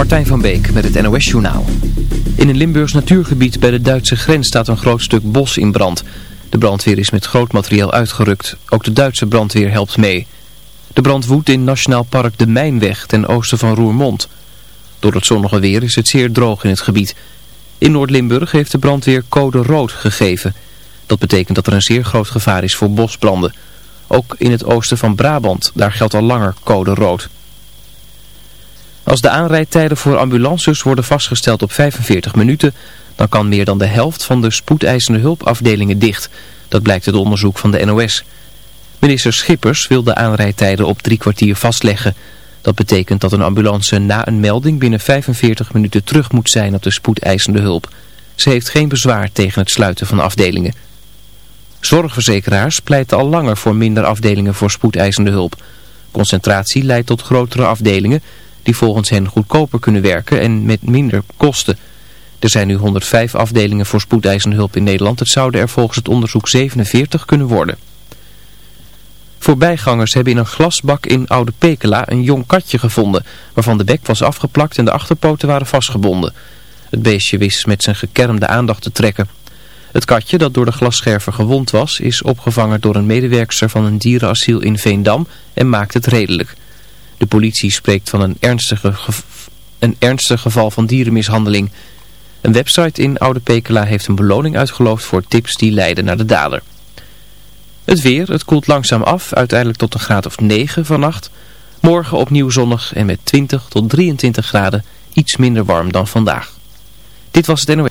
Martijn van Beek met het NOS Journaal. In een Limburgs natuurgebied bij de Duitse grens staat een groot stuk bos in brand. De brandweer is met groot materiaal uitgerukt. Ook de Duitse brandweer helpt mee. De brand woedt in Nationaal Park de Mijnweg ten oosten van Roermond. Door het zonnige weer is het zeer droog in het gebied. In Noord-Limburg heeft de brandweer code rood gegeven. Dat betekent dat er een zeer groot gevaar is voor bosbranden. Ook in het oosten van Brabant, daar geldt al langer code rood. Als de aanrijdtijden voor ambulances worden vastgesteld op 45 minuten, dan kan meer dan de helft van de spoedeisende hulpafdelingen dicht. Dat blijkt uit onderzoek van de NOS. Minister Schippers wil de aanrijdtijden op drie kwartier vastleggen. Dat betekent dat een ambulance na een melding binnen 45 minuten terug moet zijn op de spoedeisende hulp. Ze heeft geen bezwaar tegen het sluiten van afdelingen. Zorgverzekeraars pleiten al langer voor minder afdelingen voor spoedeisende hulp. Concentratie leidt tot grotere afdelingen die volgens hen goedkoper kunnen werken en met minder kosten. Er zijn nu 105 afdelingen voor spoedeisende hulp in Nederland. Het zouden er volgens het onderzoek 47 kunnen worden. Voorbijgangers hebben in een glasbak in Oude Pekela een jong katje gevonden, waarvan de bek was afgeplakt en de achterpoten waren vastgebonden. Het beestje wist met zijn gekermde aandacht te trekken. Het katje, dat door de glasscherver gewond was, is opgevangen door een medewerkster van een dierenasiel in Veendam en maakt het redelijk. De politie spreekt van een, ernstige een ernstig geval van dierenmishandeling. Een website in Oude Pekela heeft een beloning uitgeloofd voor tips die leiden naar de dader. Het weer, het koelt langzaam af, uiteindelijk tot een graad of 9 vannacht. Morgen opnieuw zonnig en met 20 tot 23 graden iets minder warm dan vandaag. Dit was het NOS.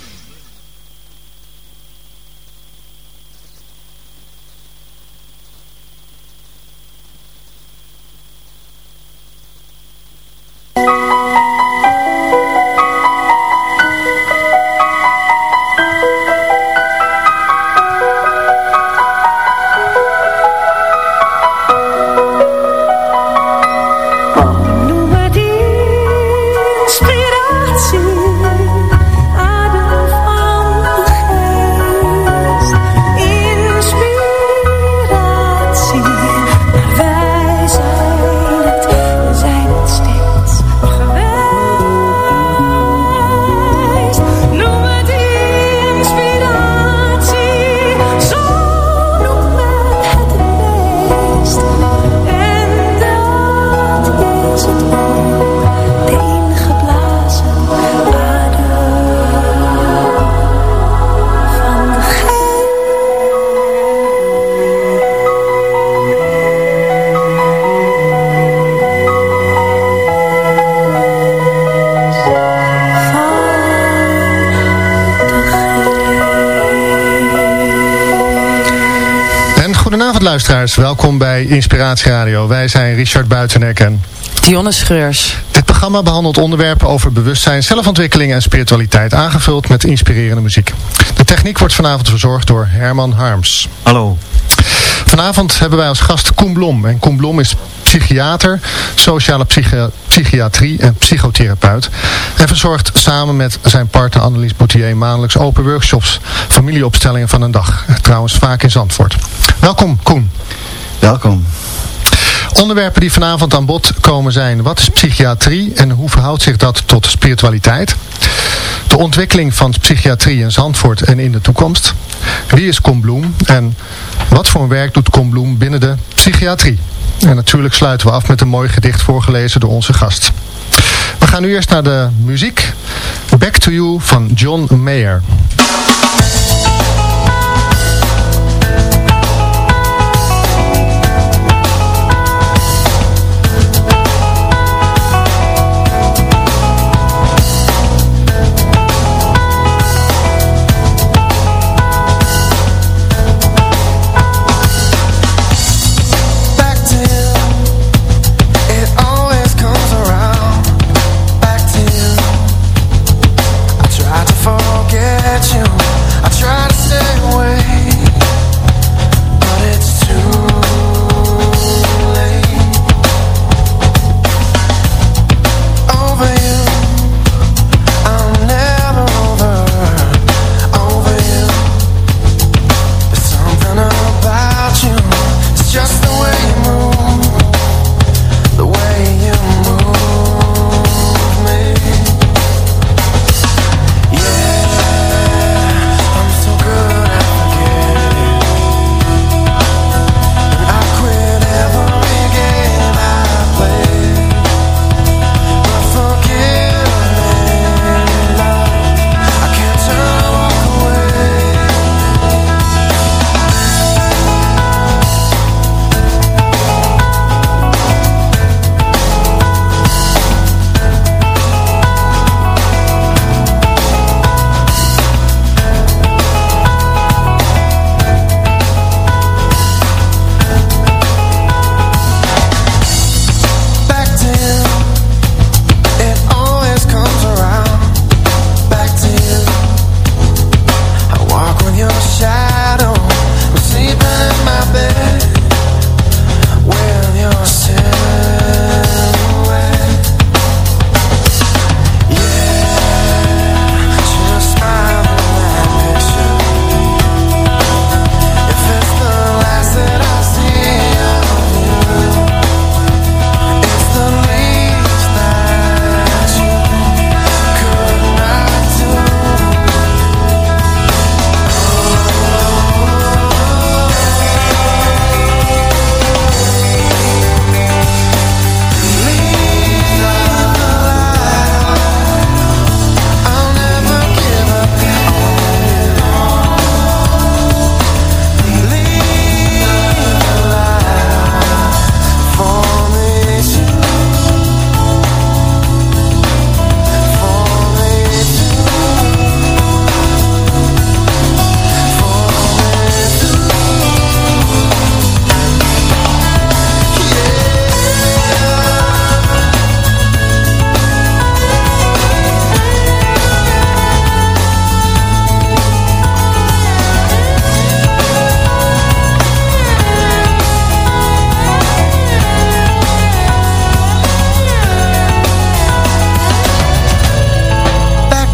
Luisteraars, welkom bij Inspiratie Radio. Wij zijn Richard Buitenek en Dionne Schreurs. dit programma behandelt onderwerpen over bewustzijn, zelfontwikkeling en spiritualiteit, aangevuld met inspirerende muziek. De techniek wordt vanavond verzorgd door Herman Harms. Hallo. Vanavond hebben wij als gast Koen Blom. En Koen Blom is psychiater, sociale psychi- psychiatrie en psychotherapeut. En verzorgt samen met zijn partner Annelies Boutier maandelijks open workshops, familieopstellingen van een dag. Trouwens vaak in Zandvoort. Welkom Koen. Welkom. Onderwerpen die vanavond aan bod komen zijn, wat is psychiatrie en hoe verhoudt zich dat tot spiritualiteit? Ontwikkeling van psychiatrie in Zandvoort en in de toekomst. Wie is Kom Bloem en wat voor werk doet Kom Bloem binnen de psychiatrie? En natuurlijk sluiten we af met een mooi gedicht voorgelezen door onze gast. We gaan nu eerst naar de muziek. Back to You van John Mayer.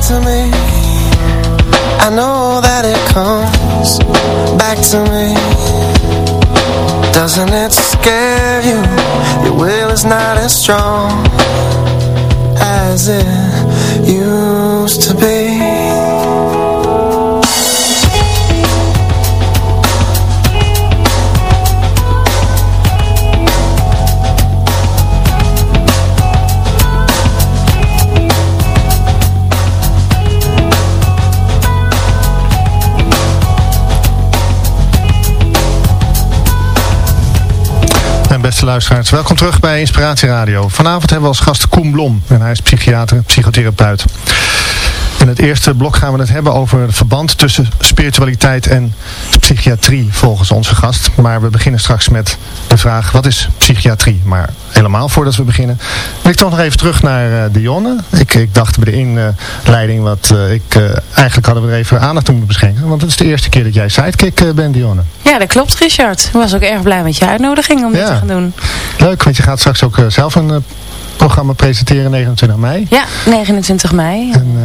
To me. I know that it comes back to me. Doesn't it scare you? Your will is not as strong As it used to be luisteraars. Welkom terug bij Inspiratie Radio. Vanavond hebben we als gast Koen Blom. En hij is psychiater, psychotherapeut. In het eerste blok gaan we het hebben over het verband tussen spiritualiteit en psychiatrie volgens onze gast. Maar we beginnen straks met de vraag, wat is psychiatrie? Maar helemaal voordat we beginnen, wil ik toch nog even terug naar uh, Dionne. Ik, ik dacht bij de inleiding, wat uh, ik, uh, eigenlijk hadden we er even aandacht aan moeten beschenken. Want het is de eerste keer dat jij sidekick bent, Dionne. Ja, dat klopt Richard. Ik was ook erg blij met je uitnodiging om ja. dit te gaan doen. Leuk, want je gaat straks ook zelf een programma presenteren 29 mei. Ja, 29 mei. En, uh,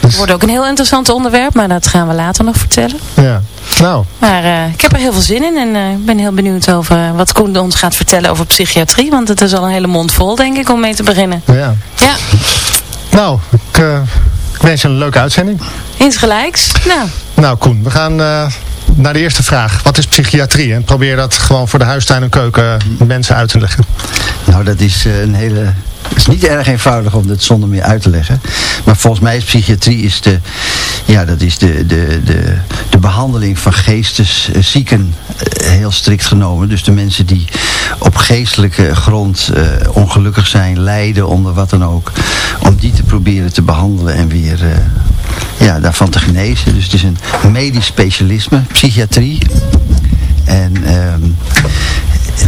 dus... Het wordt ook een heel interessant onderwerp, maar dat gaan we later nog vertellen. Ja, nou. Maar uh, ik heb er heel veel zin in en ik uh, ben heel benieuwd over wat Koen ons gaat vertellen over psychiatrie. Want het is al een hele mond vol, denk ik, om mee te beginnen. Ja. Ja. Nou, ik, ik wens je een leuke uitzending. Insgelijks. Nou. Nou, Koen, we gaan naar de eerste vraag. Wat is psychiatrie? En probeer dat gewoon voor de huistuin en keuken mensen uit te leggen. Nou, dat is een hele... Het is niet erg eenvoudig om dat zonder meer uit te leggen. Maar volgens mij is psychiatrie is de, ja, dat is de, de, de, de behandeling van geesteszieken heel strikt genomen. Dus de mensen die op geestelijke grond uh, ongelukkig zijn, lijden onder wat dan ook. Om die te proberen te behandelen en weer uh, ja, daarvan te genezen. Dus het is een medisch specialisme, psychiatrie. En um,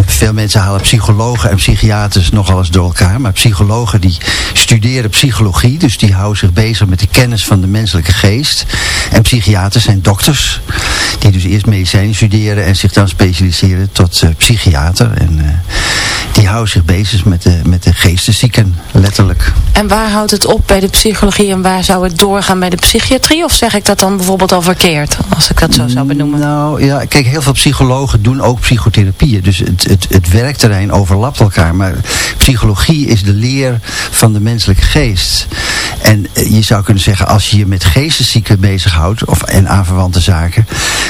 veel mensen halen psychologen en psychiaters nogal eens door elkaar. Maar psychologen die studeren psychologie. Dus die houden zich bezig met de kennis van de menselijke geest. En psychiaters zijn dokters. Die dus eerst medicijnen studeren en zich dan specialiseren tot uh, psychiater. En uh, die houden zich bezig met de, met de geesteszieken, letterlijk. En waar houdt het op bij de psychologie en waar zou het doorgaan bij de psychiatrie? Of zeg ik dat dan bijvoorbeeld al verkeerd, als ik dat zo zou benoemen? Nou ja, kijk, heel veel psychologen doen ook psychotherapieën. Dus het, het, het werkterrein overlapt elkaar. Maar psychologie is de leer van de menselijke geest. En je zou kunnen zeggen, als je je met geesteszieken bezighoudt, of, en aanverwante zaken,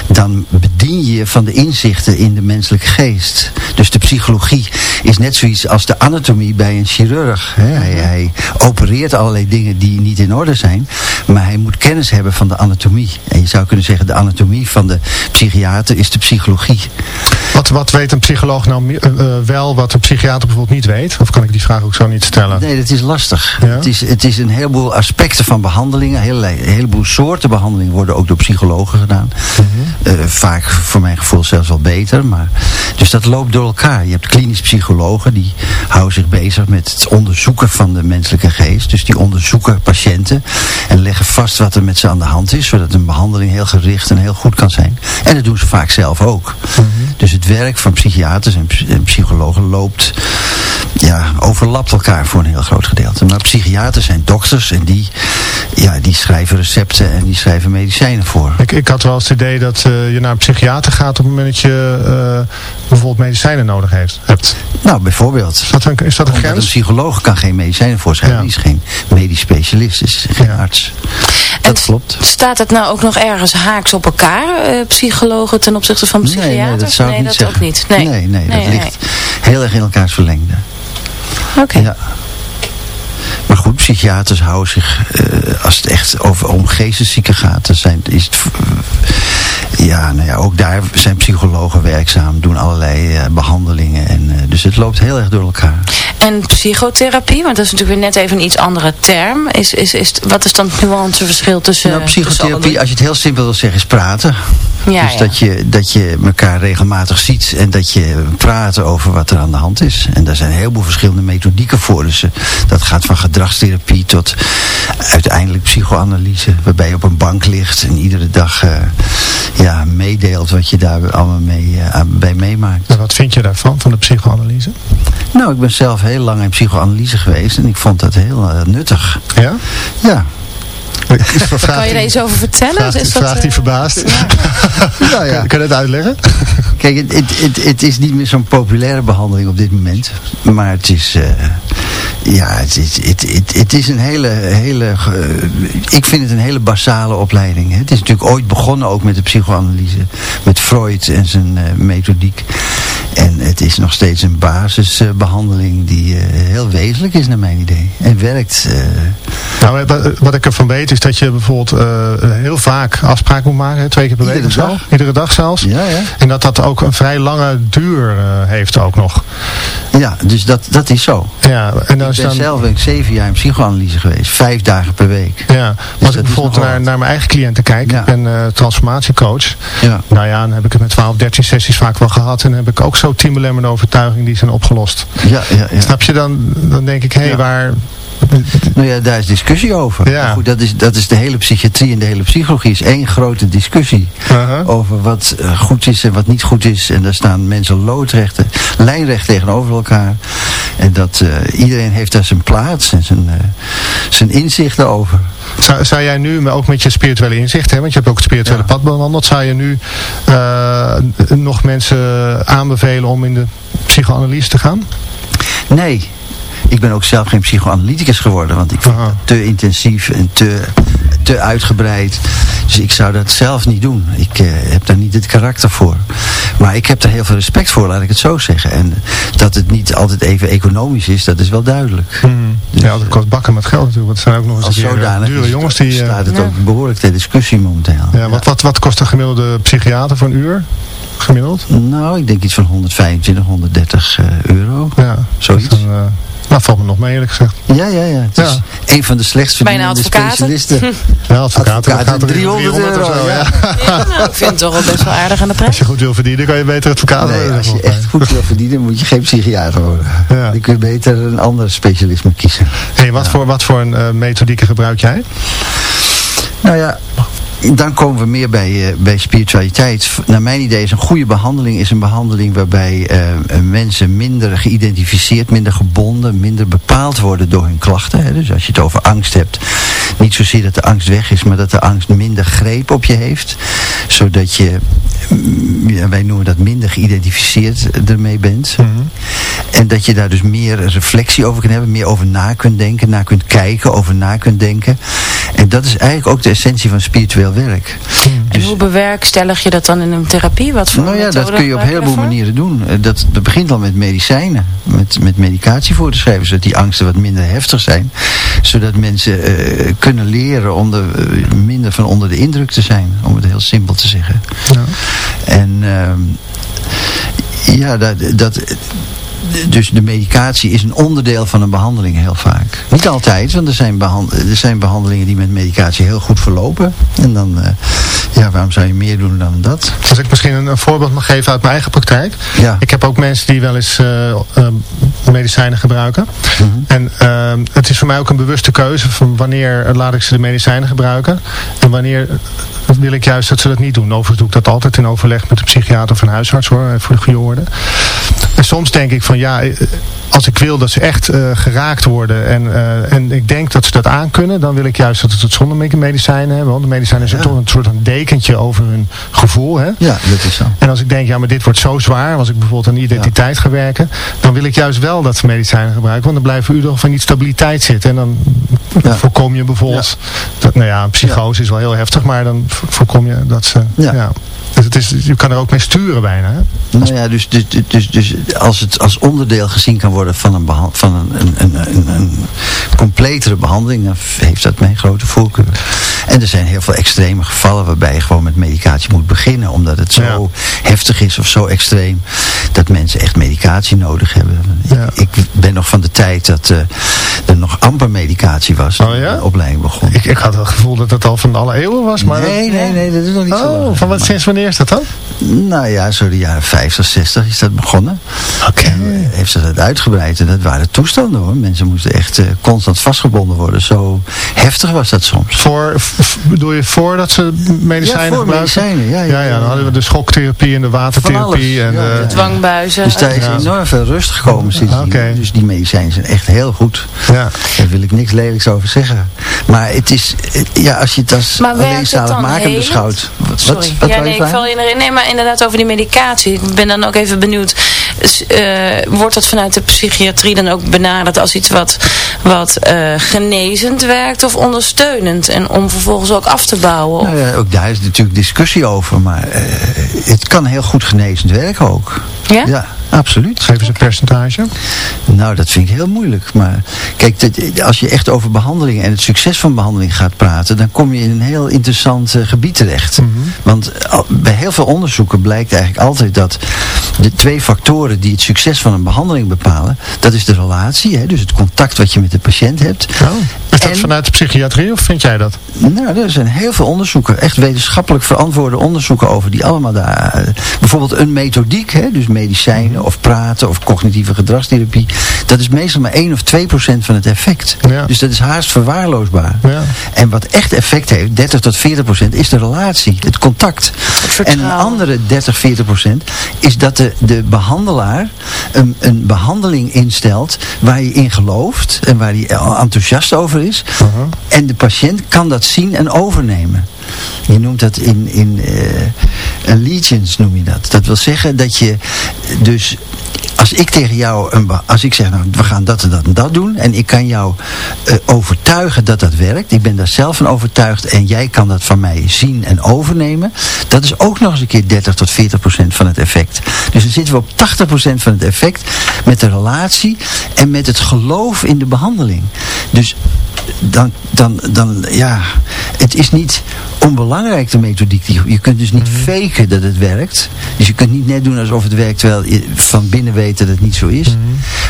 dan bedien je van de inzichten in de menselijke geest. Dus de psychologie is net zoiets als de anatomie bij een chirurg. Hij, hij opereert allerlei dingen die niet in orde zijn, maar hij moet kennis hebben van de anatomie. En je zou kunnen zeggen, de anatomie van de psychiater is de psychologie. Wat, wat weet een psycholoog nou uh, uh, wel wat een psychiater bijvoorbeeld niet weet? Of kan ik die vraag ook zo niet stellen? Nee, dat is lastig. Ja? Het, is, het is een heleboel aspecten van behandelingen. Een heleboel, een heleboel soorten behandelingen worden ook door psychologen gedaan. Mm -hmm. Uh, vaak voor mijn gevoel zelfs wel beter. Maar, dus dat loopt door elkaar. Je hebt klinisch psychologen die houden zich bezig met het onderzoeken van de menselijke geest. Dus die onderzoeken patiënten en leggen vast wat er met ze aan de hand is. Zodat een behandeling heel gericht en heel goed kan zijn. En dat doen ze vaak zelf ook. Mm -hmm. Dus het werk van psychiaters en, en psychologen loopt, ja, overlapt elkaar voor een heel groot gedeelte. Maar psychiaters zijn dokters en die, ja, die schrijven recepten en die schrijven medicijnen voor. Ik, ik had wel eens het idee dat uh, je naar een psychiater gaat op het moment dat je uh, bijvoorbeeld medicijnen nodig heeft, hebt. Nou, bijvoorbeeld. Is dat een, is dat een grens? een psycholoog kan geen medicijnen voorschrijven. Ja. Die is geen medisch specialist, is geen ja. arts. Dat en klopt. Staat het nou ook nog ergens haaks op elkaar, uh, psychologen ten opzichte van psychiaters? Nee, nee dat zou nee, ik niet dat zeggen. ook niet. Nee, nee, nee, nee dat ligt heel erg in elkaars verlengde. Oké. Okay. Ja. Maar goed, psychiaters houden zich, uh, als het echt over, om geesteszieken gaat, dan zijn, is het, ja, nou ja, ook daar zijn psychologen werkzaam, doen allerlei uh, behandelingen. En, dus het loopt heel erg door elkaar. En psychotherapie, want dat is natuurlijk weer net even een iets andere term. Is, is, is, wat is dan het nuanceverschil tussen... Nou, psychotherapie, tussen als je het heel simpel wil zeggen, is praten. Ja, dus ja. Dat, je, dat je elkaar regelmatig ziet en dat je praat over wat er aan de hand is. En daar zijn een heleboel verschillende methodieken voor. Dus dat gaat van gedragstherapie tot uiteindelijk psychoanalyse. Waarbij je op een bank ligt en iedere dag uh, ja, meedeelt wat je daar allemaal mee, uh, bij meemaakt. En wat vind je daarvan, van de psychoanalyse? Nou, ik ben zelf heel lang in psychoanalyse geweest en ik vond dat heel uh, nuttig. Ja? Ja. Kan je er eens over vertellen? Vraagt, Is dat, vraagt hij eh, verbaasd. Nou ja. Kan je het uitleggen? Kijk, het, het, het, het is niet meer zo'n populaire behandeling op dit moment. Maar het is... eh, ja, het het, het, is een hele... hele ge- ik vind het een hele basale opleiding. Het is natuurlijk ooit begonnen ook met de psychoanalyse. Met Freud en zijn eh, methodiek. En het is nog steeds een basisbehandeling die eh, heel wezenlijk is naar mijn idee. En werkt... eh, Nou, wat, ik ervan weet is dat je bijvoorbeeld eh, heel vaak afspraken moet maken. Twee keer per week Iedere of zo. Iedere dag zelfs. ja, ja. En dat dat ook een vrij lange duur heeft ook nog. Ja, dus dat, dat is zo. Ja, en dan Ik ben dan... zelf ben ik zeven jaar in psychoanalyse geweest. Vijf dagen per week. Ja, maar als ik is bijvoorbeeld naar, naar mijn eigen cliënten kijk, Ja. ik ben transformatiecoach. Ja. Nou ja, dan heb ik het met 12, 13 sessies vaak wel gehad. En heb ik ook zo 10 belemmerende overtuigingen die zijn opgelost. Ja, ja, ja. Snap je dan? Dan denk ik, hé, hey, Ja. waar... Nou ja, daar is discussie over. Ja. Goed, dat, is, dat is de hele psychiatrie en de hele psychologie is één grote discussie. Over wat eh, goed is en wat niet goed is. En daar staan mensen loodrecht, lijnrecht tegenover elkaar. En dat eh, iedereen heeft daar zijn plaats en zijn, eh, zijn inzichten over. Zou, zou jij nu, maar ook met je spirituele inzicht, hè, want je hebt ook het spirituele Ja. pad bewandeld, zou je nu eh, nog mensen aanbevelen om in de psychoanalyse te gaan? Nee, ik ben ook zelf geen psychoanalyticus geworden. Want ik vind dat te intensief en te, te uitgebreid. Dus ik zou dat zelf niet doen. Ik eh, heb daar niet het karakter voor. Maar ik heb er heel veel respect voor, laat ik het zo zeggen. En dat het niet altijd even economisch is, dat is wel duidelijk. ja, dat kost bakken met geld natuurlijk. want het zijn ook nog eens Als een keer zodanig dure jongens die... eh, staat het Ja. ook behoorlijk ter discussie momenteel. ja, wat, wat, wat kost een gemiddelde psychiater voor een uur? Gemiddeld? Nou, ik denk iets van 125, 130 eh, euro. Ja, Zoiets. Dat, is een, eh, nou, valt me nog mee eerlijk gezegd. Ja, ja, ja. Het is een van de slechtst Bijna verdienende specialisten. Ja, advocaten, Advocaten, dat gaat er 300 300 of euro, zo, ja. ja. nou, ik vind het toch wel best wel aardig aan de Als prijs. je goed wil verdienen, kan je beter advocaat Nee, worden. als je echt goed wil verdienen, moet je geen psychiater worden. Ja. Dan kun je beter een ander specialisme kiezen. Hey, wat, voor, wat voor een eh, methodieken gebruik jij? Nou ja, dan komen we meer bij, eh, bij spiritualiteit. Naar mijn idee is een goede behandeling is een behandeling waarbij eh, eh, mensen minder geïdentificeerd, minder gebonden, minder bepaald worden door hun klachten. Hè. Dus als je het over angst hebt, niet zozeer dat de angst weg is, maar dat de angst minder greep op je heeft. Zodat je, mm, ja, wij noemen dat minder geïdentificeerd ermee bent. En dat je daar dus meer reflectie over kunt hebben, meer over na kunt denken, naar kunt kijken, over na kunt denken. En dat is eigenlijk ook de essentie van spiritueel werk. En Dus, hoe bewerkstellig je dat dan in een therapie? Wat voor nou ja, dat kun je op een heleboel manieren doen. Eh, Dat, dat begint al met medicijnen, met, met medicatie voor te schrijven, zodat die angsten wat minder heftig zijn. Zodat mensen eh, kunnen leren om er, eh, minder van onder de indruk te zijn, om het heel simpel te zeggen. Ja. En ehm, ja, dat, dat, dus de medicatie is een onderdeel van een behandeling heel vaak. Niet altijd, want er zijn, er zijn behandelingen die met medicatie heel goed verlopen. En dan, eh, ja, waarom zou je meer doen dan dat? Als ik misschien een, een voorbeeld mag geven uit mijn eigen praktijk. Ja. Ik heb ook mensen die wel eens eh, eh, medicijnen gebruiken. Mhm. En eh, het is voor mij ook een bewuste keuze van wanneer laat ik ze de medicijnen gebruiken. En wanneer wil ik juist dat ze dat niet doen. Overigens doe ik dat altijd in overleg met een psychiater of een huisarts hoor, voor de goede orde. En soms denk ik van ja, eh, als ik wil dat ze echt eh, geraakt worden en, eh, en ik denk dat ze dat aankunnen, dan wil ik juist dat ze het zonder medicijnen hebben. Want de medicijnen zijn Ja. toch een soort van dekentje over hun gevoel. Hè? Ja, dat is zo. En als ik denk, ja, maar dit wordt zo zwaar, als ik bijvoorbeeld aan identiteit ga werken, dan wil ik juist wel dat ze medicijnen gebruiken, want dan blijven u toch van die stabiliteit zitten. En dan Ja. voorkom je bijvoorbeeld, dat, nou ja, psychose is wel heel heftig, maar dan vo- voorkom je dat ze, ja. Dus het is, je kan er ook mee sturen bijna. Hè? Nou ja, dus, dus, dus, dus als het als onderdeel gezien kan worden van een, van een, een, een, een, een completere behandeling, dan heeft dat mijn grote voorkeur. En er zijn heel veel extreme gevallen waarbij je gewoon met medicatie moet beginnen, omdat het zo Ja. heftig is of zo extreem, dat mensen echt medicatie nodig hebben. Ja. Ik, ben nog van de tijd dat eh, er nog amper medicatie was Oh ja? de opleiding begon. Ik, ik had het gevoel dat het al van alle eeuwen was, maar... nee, nee, nee, dat is nog niet zo Oh, lang. van wat, sinds wanneer is dat dan? Nou ja, zo de jaren 50, 60 is dat begonnen. Oké. Eh, heeft ze dat uitgebreid. En dat waren toestanden hoor. Mensen moesten echt eh, constant vastgebonden worden. Zo heftig was dat soms. Voor, bedoel je voordat ze medicijnen Ja, voor gebruiken? medicijnen, ja, ja, ja, ja, dan hadden we de schoktherapie en de watertherapie. En alles, ja, de. Dwangbuizen. Dus daar is Ja. enorm veel rust gekomen sindsdien. Oké. Dus die medicijnen zijn echt heel goed. ja. Daar wil ik niks lelijks over zeggen. Maar het is, eh, ja, als je het als alleenzaligmakend dan beschouwt. Wat, Sorry. Wat, wat ja, nee, ik val je erin. Nee, maar inderdaad over die medicatie. Ik ben dan ook even benieuwd. Eh, wordt dat vanuit de psychiatrie dan ook benaderd als iets wat, wat eh, genezend werkt of ondersteunend? En om vervolgens ook af te bouwen? Nou ja, ook daar is natuurlijk discussie over. Maar eh, het kan heel goed genezend werken ook. ja? Ja, absoluut. Geef eens een percentage. Nou, dat vind ik heel moeilijk. Maar kijk, dit- als je echt over behandeling en het succes van behandeling gaat praten, dan kom je in een heel interessant gebied terecht. Want al- bij heel veel blijkt eigenlijk altijd dat de twee factoren die het succes van een behandeling bepalen, dat is de relatie, hè, dus het contact wat je met de patiënt hebt. Oh. Is dat vanuit de psychiatrie of vind jij dat? Nou, er zijn heel veel onderzoeken, echt wetenschappelijk verantwoorde onderzoeken over, die allemaal daar, bijvoorbeeld een methodiek, hè, dus medicijnen of praten of cognitieve gedragstherapie, dat is meestal maar 1 of 2 procent van het effect. Ja. Dus dat is haast verwaarloosbaar. Ja. En wat echt effect heeft, 30 tot 40 procent, is de relatie, het contact. En een andere 30, 40 procent is dat de, de behandelaar een, een behandeling instelt waar je in gelooft en waar hij enthousiast over is. En de patiënt kan dat zien en overnemen. Je noemt dat in, in eh, allegiance noem je dat. Dat wil zeggen dat je dus als ik tegen jou, een, als ik zeg nou we gaan dat en dat en dat doen en ik kan jou eh, overtuigen dat dat werkt, ik ben daar zelf van overtuigd en jij kan dat van mij zien en overnemen, dat is ook nog eens een keer 30 tot 40 procent van het effect. Dus dan zitten we op 80 procent van het effect met de relatie en met het geloof in de behandeling. Dus dan, dan, dan, ja, het is niet onbelangrijk de methodiek. Die- Je kunt dus niet faken dat het werkt. Dus je kunt niet net doen alsof het werkt terwijl je van binnen weet dat het niet zo is.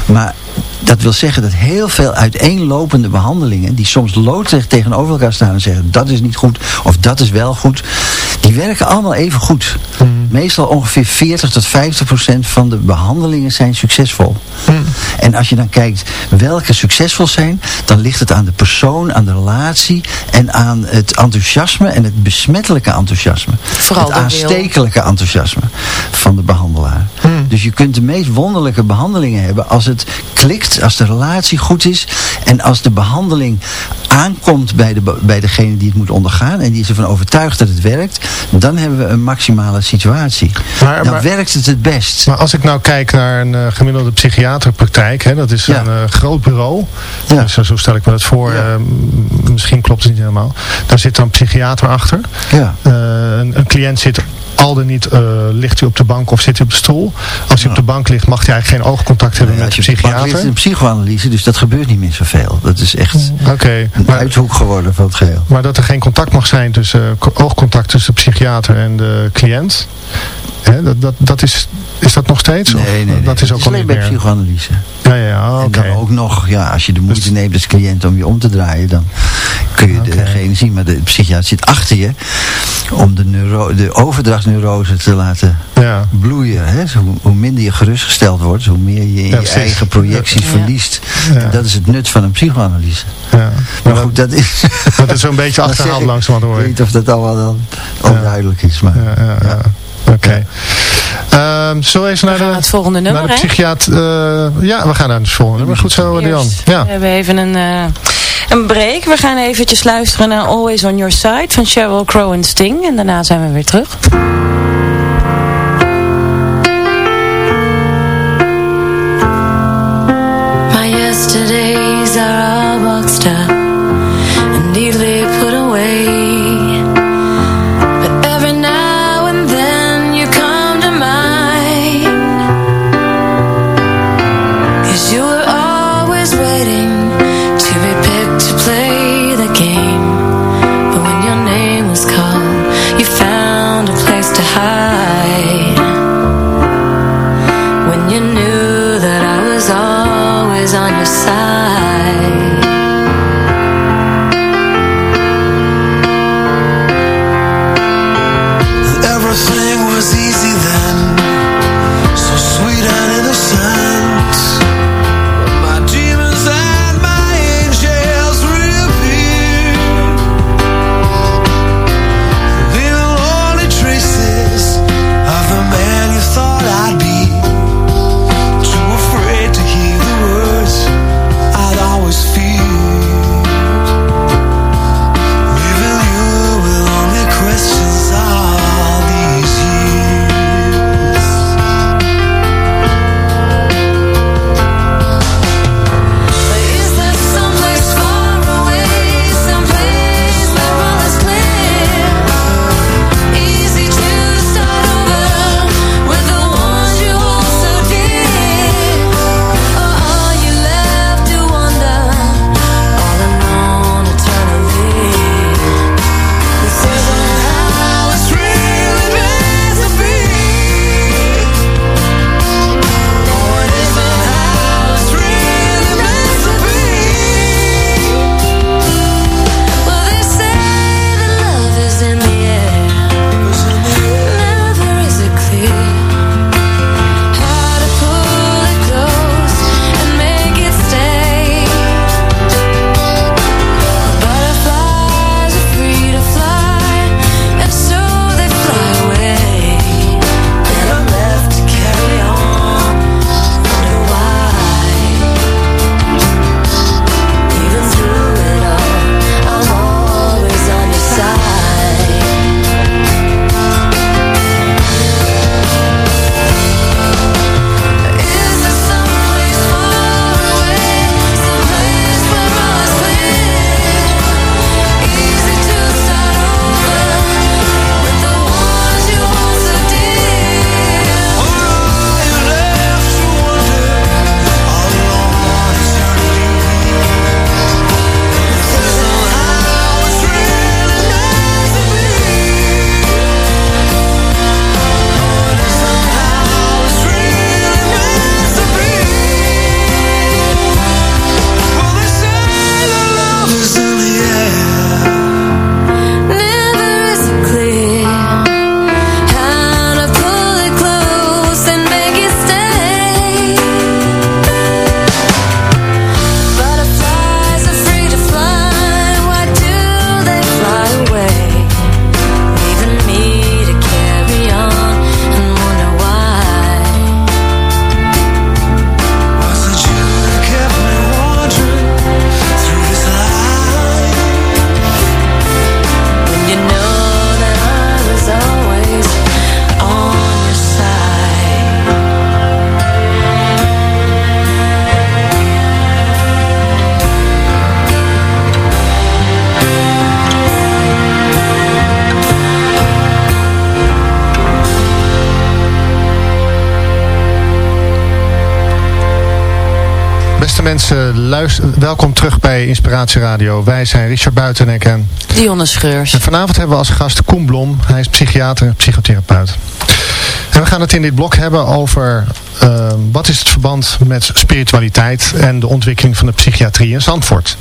Maar dat wil zeggen dat heel veel uiteenlopende behandelingen, die soms loodrecht tegenover elkaar staan en zeggen dat is niet goed of dat is wel goed, die werken allemaal even goed. Meestal ongeveer 40 tot 50 procent van de behandelingen zijn succesvol. En als je dan kijkt welke succesvol zijn, dan ligt het aan de persoon, aan de relatie en aan het enthousiasme en het besmettelijke enthousiasme. Vooral het wil. aanstekelijke enthousiasme van de behandelaar. Dus je kunt de meest wonderlijke behandelingen hebben als het klikt, als de relatie goed is en als de behandeling aankomt bij, de, bij degene die het moet ondergaan en die is ervan overtuigd dat het werkt, dan hebben we een maximale situatie. Maar- dan maar- werkt het het best. Maar als ik nou kijk naar een eh, gemiddelde psychiaterpraktijk, hè, dat is Ja. een eh, groot bureau. Ja. Dus, eh, zo stel ik me dat voor. Ja. misschien klopt het niet helemaal. Daar zit dan een psychiater achter. Ja. Een, een cliënt zit al dan niet, eh, ligt hij op de bank of zit hij op de stoel. Als hij op de bank ligt mag hij eigenlijk geen oogcontact hebben met de psychiater. in een psychoanalyse, dus dat gebeurt niet meer zoveel. Dat is echt Oké, een maar, uithoek geworden van het geheel. maar dat er geen contact mag zijn tussen, eh, oogcontact tussen de psychiater en de cliënt. Hè, dat, dat, dat is, is dat nog steeds? Of Nee, nee, nee. Dat is ook alleen bij psychoanalyse. Ja, ja, ja, En dan ook nog, ja, als je de moeite Dus- neemt als cliënt om je om te draaien, dan kun je degene zien. Maar de psychiater zit achter je om de, neuro de overdrachtsneurose te laten Ja. bloeien. Hè? Zo, hoe, hoe minder je gerustgesteld wordt, hoe meer je in Ja, je precies. eigen projecties Ja. verliest. Dat is het nut van een psychoanalyse. ja. Maar Maar goed, dat is... dat is zo'n beetje achterhaald langzaam hoor Ik ik. weet niet of dat allemaal dan onduidelijk is. Maar, Ja, ja, ja. Oké. Ehm, zullen we eens naar We de, naar het volgende naar nummer, de eh, ja, we gaan naar het volgende nummer. Goed zo, Dian. Ja. We hebben even een, eh, een break. We gaan eventjes luisteren naar Always On Your Side van Sheryl Crow en Sting. En daarna zijn we weer terug. Luister, welkom terug bij Inspiratie Radio. Wij zijn Richard Buitenek en... Dionne Scheurs. En vanavond hebben we als gast Koen Blom. Hij is psychiater en psychotherapeut. En we gaan het in dit blok hebben over uh, wat is het verband met spiritualiteit en de ontwikkeling van de psychiatrie in Zandvoort.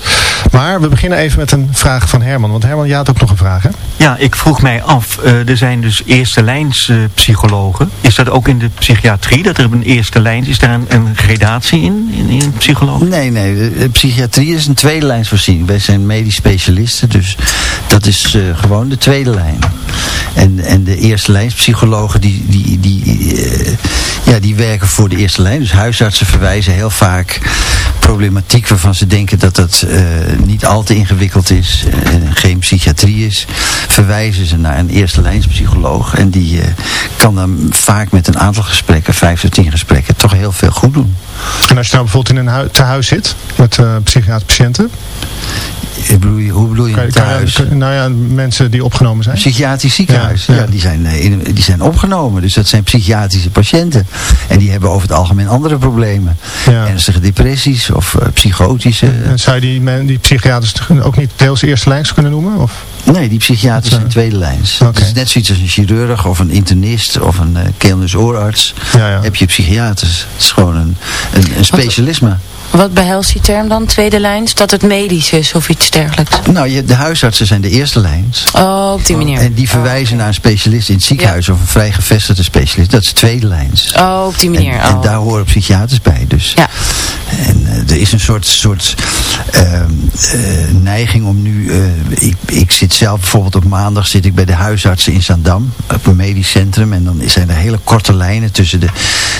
Maar we beginnen even met een vraag van Herman. Want Herman, jij had ook nog een vraag hè? Ja, ik vroeg mij af, uh, er zijn dus eerste lijns uh, psychologen. Is dat ook in de psychiatrie, dat er een eerste lijn, is daar een, een gradatie in, in, psychologen? Nee, nee, de, psychiatrie is een tweede lijnsvoorziening. Wij zijn medisch specialisten, dus dat is uh, gewoon de tweede lijn. En, en de eerste lijnspsychologen die, die, die, ja, die werken voor de eerste lijn. Dus huisartsen verwijzen heel vaak problematiek waarvan ze denken dat dat uh, niet al te ingewikkeld is en uh, geen psychiatrie is. Verwijzen ze naar een eerste lijnspsycholoog. En die uh, kan dan vaak met een aantal gesprekken, vijf tot tien gesprekken, toch heel veel goed doen. En als je nou bijvoorbeeld in een hu tehuis zit met psychiatrische patiënten? Bedoel je, hoe bedoel je kan, thuis? Kan, nou ja, mensen die opgenoome zijn. Psychiatrisch ziekenhuis. Ja, ja. ja die, zijn, in, die zijn opgenomen. Dus dat zijn psychiatrische patiënten. En die hebben over het algemeen andere problemen. Ja. Ernstige depressies of uh, psychotische. En zou je die, men, die psychiaters ook niet deels eerste lijns kunnen noemen? Of? Nee, die psychiaters zijn tweede lijns. Okay. Het is net zoiets als een chirurg of een internist of een uh, keel-neus-oorarts. Ja, ja. Heb je psychiaters. Het is gewoon een, een, een specialisme. Wat, behelst die term dan, tweede lijns? Dat het medisch is of iets dergelijks? Nou, je, de huisartsen zijn de eerste lijns. Oh, op die manier. En die verwijzen oh. naar een specialist in het ziekenhuis ja. of een vrij gevestigde specialist. Dat is tweede lijns. Oh, op die manier. En, en oh. daar horen psychiaters bij. Dus. Ja. En uh, er is een soort, soort uh, uh, neiging om nu... ik, ik zit zelf bijvoorbeeld op maandag zit ik bij de huisartsen in Zandam. Op een medisch centrum. En dan zijn er hele korte lijnen tussen de,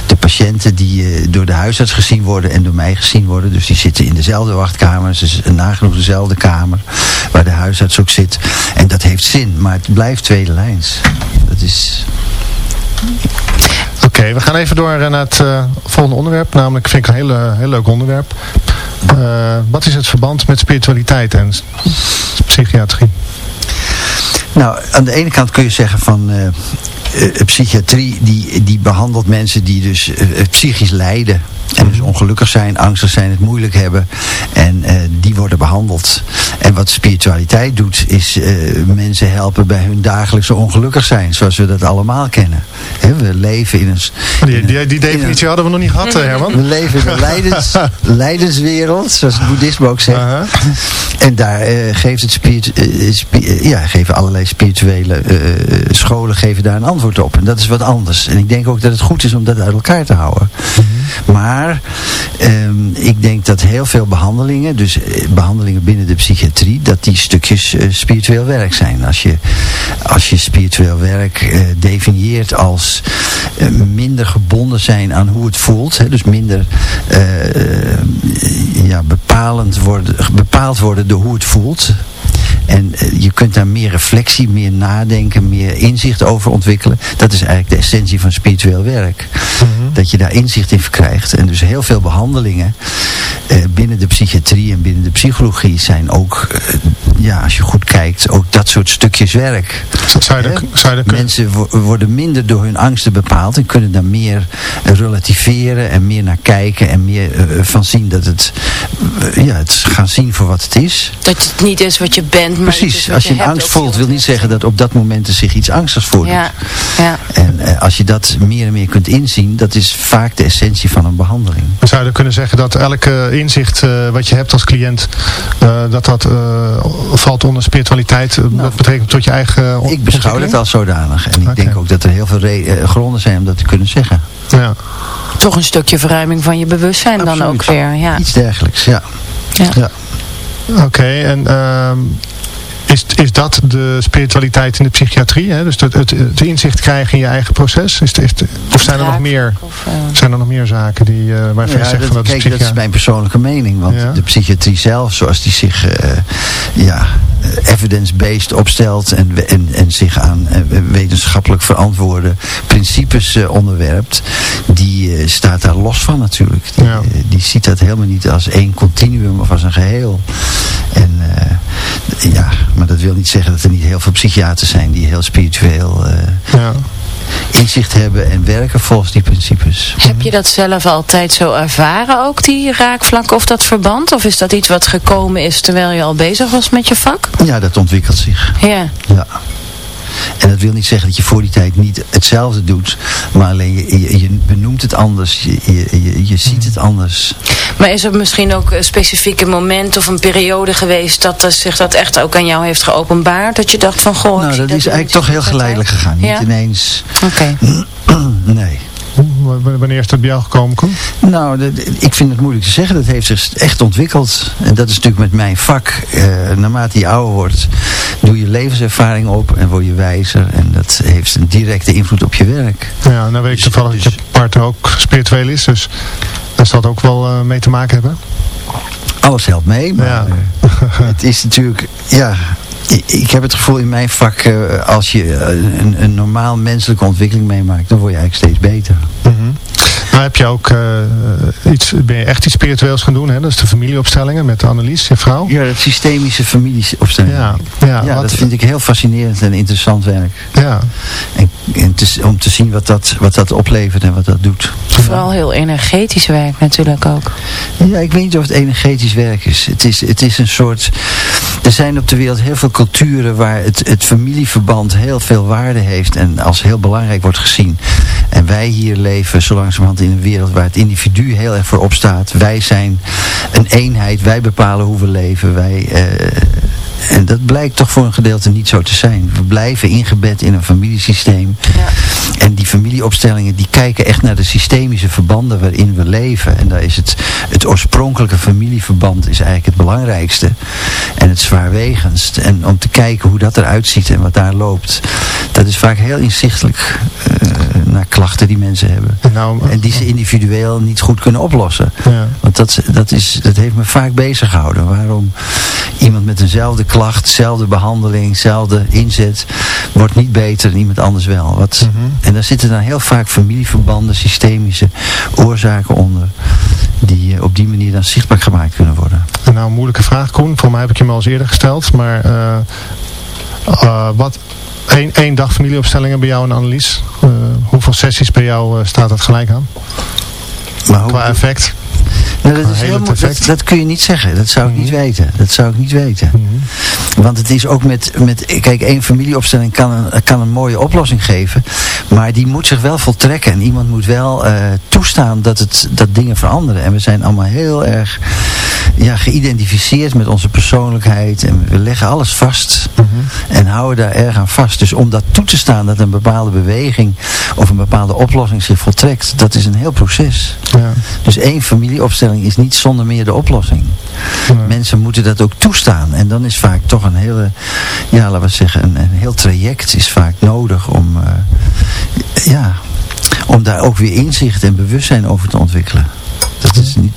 de patiënten die door de huisarts gezien worden en door mij gezien worden. Dus die zitten in dezelfde wachtkamer. Dus nagenoeg dezelfde kamer. Waar de huisarts ook zit. En dat heeft zin. Maar het blijft tweede lijns. Dat is... Oké, okay, we gaan even door naar het uh, volgende onderwerp. Namelijk, vind ik een heel, heel leuk onderwerp. Uh, wat is het verband met spiritualiteit en psychiatrie? Nou, aan de ene kant kun je zeggen van... Uh, psychiatrie die, die behandelt mensen die dus psychisch lijden. En dus ongelukkig zijn, angstig zijn, het moeilijk hebben. En uh, die worden behandeld. En wat spiritualiteit doet, is uh, mensen helpen bij hun dagelijkse ongelukkig zijn. Zoals we dat allemaal kennen. He, we leven in een... Die, die, die definitie een, hadden we nog niet gehad, Herman. We leven in een leidens, leidenswereld, zoals het boeddhisme ook zegt. Uh -huh. En daar geeft het spiritu spi ja, geven allerlei spirituele scholen geven daar een antwoord op. En dat is wat anders. En ik denk ook dat het goed is om dat uit elkaar te houden. -huh. Maar um, ik denk dat heel veel behandelingen, dus behandelingen binnen de psychiatrie, dat die stukjes uh, spiritueel werk zijn. Als je, als je spiritueel werk uh, definieert als minder gebonden zijn aan hoe het voelt, hè, dus minder ja, bepalend worden, bepaald worden door hoe het voelt, en je kunt daar meer reflectie, meer nadenken, meer inzicht over ontwikkelen. Dat is eigenlijk de essentie van spiritueel werk. -hmm. Dat je daar inzicht in krijgt. En dus heel veel behandelingen uh, binnen de psychiatrie en binnen de psychologie zijn ook, uh, ja, als je goed kijkt, ook dat soort stukjes werk. Zou je dat, zou je dat Mensen wo worden minder door hun angsten bepaald en kunnen daar meer relativeren en meer naar kijken en meer van zien dat het, ja, het gaan zien voor wat het is. Dat het niet is wat je bent. Maar Precies, als je, je angst voelt, wil niet zeggen dat op dat moment er zich iets angstigs voordoet. Ja, ja. En uh, als je dat meer en meer kunt inzien, dat is vaak de essentie van een behandeling. Zou je kunnen zeggen dat elke inzicht uh, wat je hebt als cliënt, uh, dat dat valt onder spiritualiteit, nou, dat betekent tot je eigen Ik beschouw het als zodanig. En ik okay. denk ook dat er heel veel gronden zijn om dat te kunnen zeggen. Ja. Toch een stukje verruiming van je bewustzijn Absoluut. dan ook weer. Ja. Iets dergelijks, ja. ja. ja. Oké, okay, en uh, is, is dat de spiritualiteit in de psychiatrie? Hè? Dus het, het, het inzicht krijgen in je eigen proces? Is, is, of zijn er nog meer, of, uh... zijn er nog meer zaken die, uh, waarvan ja, je zegt dat, van dat kijk, is dat is mijn persoonlijke mening. Want ja. de psychiatrie zelf, zoals die zich uh, ja, evidence-based opstelt en, en, en zich aan wetenschappelijk verantwoorde principes onderwerpt, die staat daar los van natuurlijk. Die, ja. die ziet dat helemaal niet als één continuum of als een geheel. En ja, maar dat wil niet zeggen dat er niet heel veel psychiaters zijn die heel spiritueel uh, ja. inzicht hebben en werken volgens die principes. Heb je dat zelf altijd zo ervaren ook, die raakvlakken of dat verband? Of is dat iets wat gekomen is terwijl je al bezig was met je vak? Ja, dat ontwikkelt zich. Ja. Ja. En dat wil niet zeggen dat je voor die tijd niet hetzelfde doet. Maar alleen je, je, je benoemt het anders. Je, je, je, je ziet het anders. Maar is er misschien ook een specifieke moment of een periode geweest dat eh, zich dat echt ook aan jou heeft geopenbaard? Dat je dacht van, goh, nou, dat is eigenlijk toch heel geleidelijk gegaan. Niet Ja? ineens. Oké. nee. Wanneer is dat bij jou gekomen? Nou, dat- ik vind het moeilijk te zeggen. Dat heeft zich echt ontwikkeld. En dat is natuurlijk met mijn vak. Eh, naarmate je ouder wordt, doe je levenservaring op en word je wijzer. En dat heeft een directe invloed op je werk. Ja, nou weet ik Dus- toevallig dat dus- je partner ook spiritueel is, dus daar zal het ook wel eh, mee te maken hebben. Alles helpt mee, maar Ja. het is natuurlijk, ja, ik, heb het gevoel in mijn vak, eh, als je eh, een, een normaal menselijke ontwikkeling meemaakt, dan word je eigenlijk steeds beter. Mhm. Nou heb je ook eh, iets, ben je echt iets spiritueels gaan doen, hè? Dat is de familieopstellingen met Annelies, je vrouw. Ja, dat systemische familieopstelling. Ja, ja, Ja, wat- dat vind ik heel fascinerend en interessant werk. Ja, En, en te- om te zien wat dat, wat dat oplevert en wat dat doet. Vooral heel energetisch werk natuurlijk ook. Ja, ik weet niet of het energetisch werk is. Het is, het is een soort... Er zijn op de wereld heel veel culturen waar het, het familieverband heel veel waarde heeft en als heel belangrijk wordt gezien. En wij hier leven zo langzamerhand in een wereld waar het individu heel erg voor opstaat. Wij zijn een eenheid, wij bepalen hoe we leven. Wij, eh, en dat blijkt toch voor een gedeelte niet zo te zijn. We blijven ingebed in een familiesysteem. En die familieopstellingen die kijken echt naar de systemische verbanden waarin we leven. En daar is het, het oorspronkelijke familieverband is eigenlijk het belangrijkste. En het zwaarwegendst. En om te kijken hoe dat eruit ziet en wat daar loopt. Dat is vaak heel inzichtelijk eh, naar klachten die mensen hebben. en nou, En die ze individueel niet goed kunnen oplossen. ja. Want dat, dat, is, dat heeft me vaak bezig gehouden. Waarom iemand met eenzelfde klacht, dezelfde behandeling, dezelfde inzet, wordt niet beter en iemand anders wel. Wat, Mhm. En daar zitten dan heel vaak familieverbanden, systemische oorzaken onder. Die eh, op die manier dan zichtbaar gemaakt kunnen worden. En nou een moeilijke vraag, Koen. Voor mij heb ik je hem al eens eerder gesteld, maar eh, eh, wat, één, één dag familieopstellingen bij jou en Annelies, eh, hoeveel sessies bij jou eh, staat dat gelijk aan? Maar Qua effect? Nou, dat, is heel dat, dat kun je niet zeggen. Dat zou ik niet weten. Dat zou ik niet weten. Mhm. Want het is ook met, met kijk, één familieopstelling kan een, kan een mooie oplossing geven. Maar die moet zich wel voltrekken. En iemand moet wel eh, toestaan dat, het, dat dingen veranderen. En we zijn allemaal heel erg ja, geïdentificeerd met onze persoonlijkheid. En we leggen alles vast. En houden daar erg aan vast. Dus om dat toe te staan dat een bepaalde beweging of een bepaalde oplossing zich voltrekt. Dat is een heel proces. Ja. Dus één familieopstelling is niet zonder meer de oplossing. Mensen moeten dat ook toestaan. En dan is vaak toch een hele, ja, laten we zeggen, een, een heel traject is vaak nodig om, eh, ja, om daar ook weer inzicht en bewustzijn over te ontwikkelen. Dat is niet,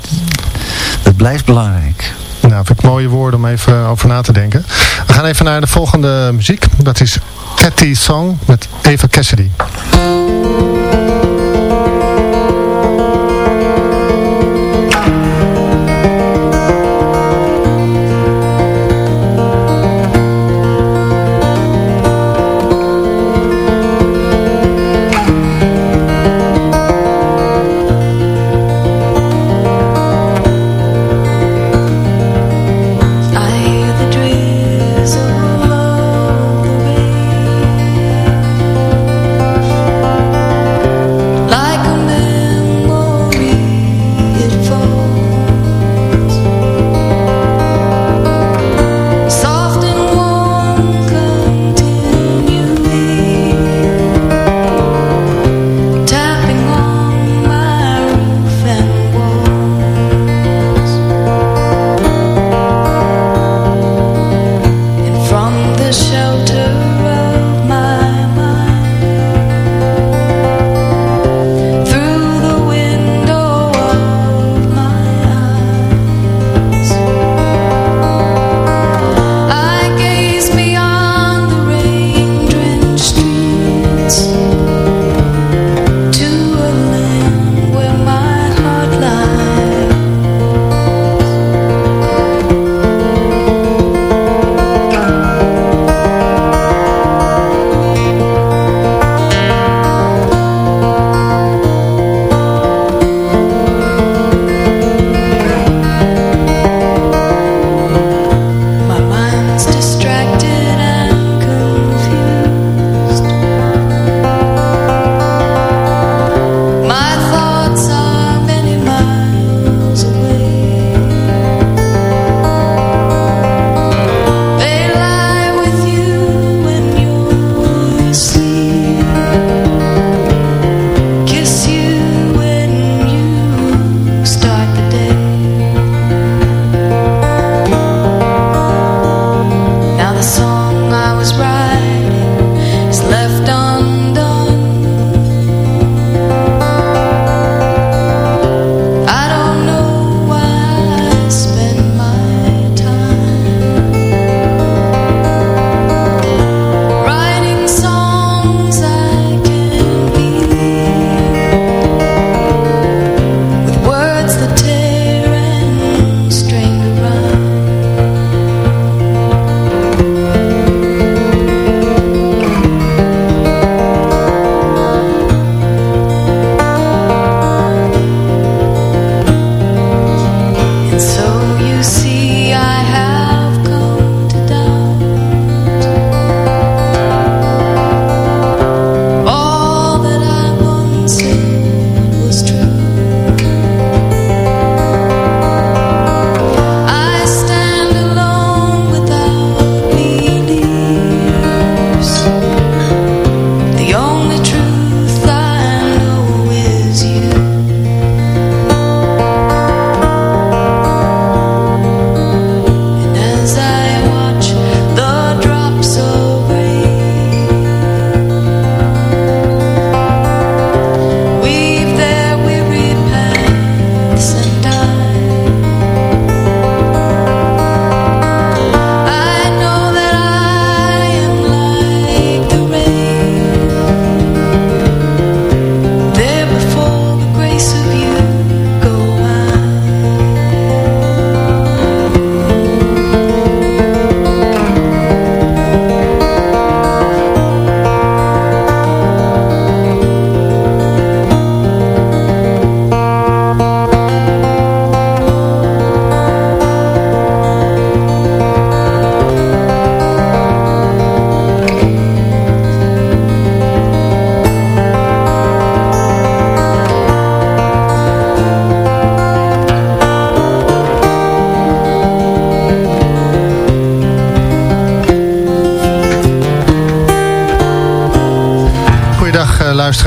dat blijft belangrijk. Nou, vind ik mooie woorden om even over na te denken. We gaan even naar de volgende muziek. Dat is Cathy Song met Eva Cassidy.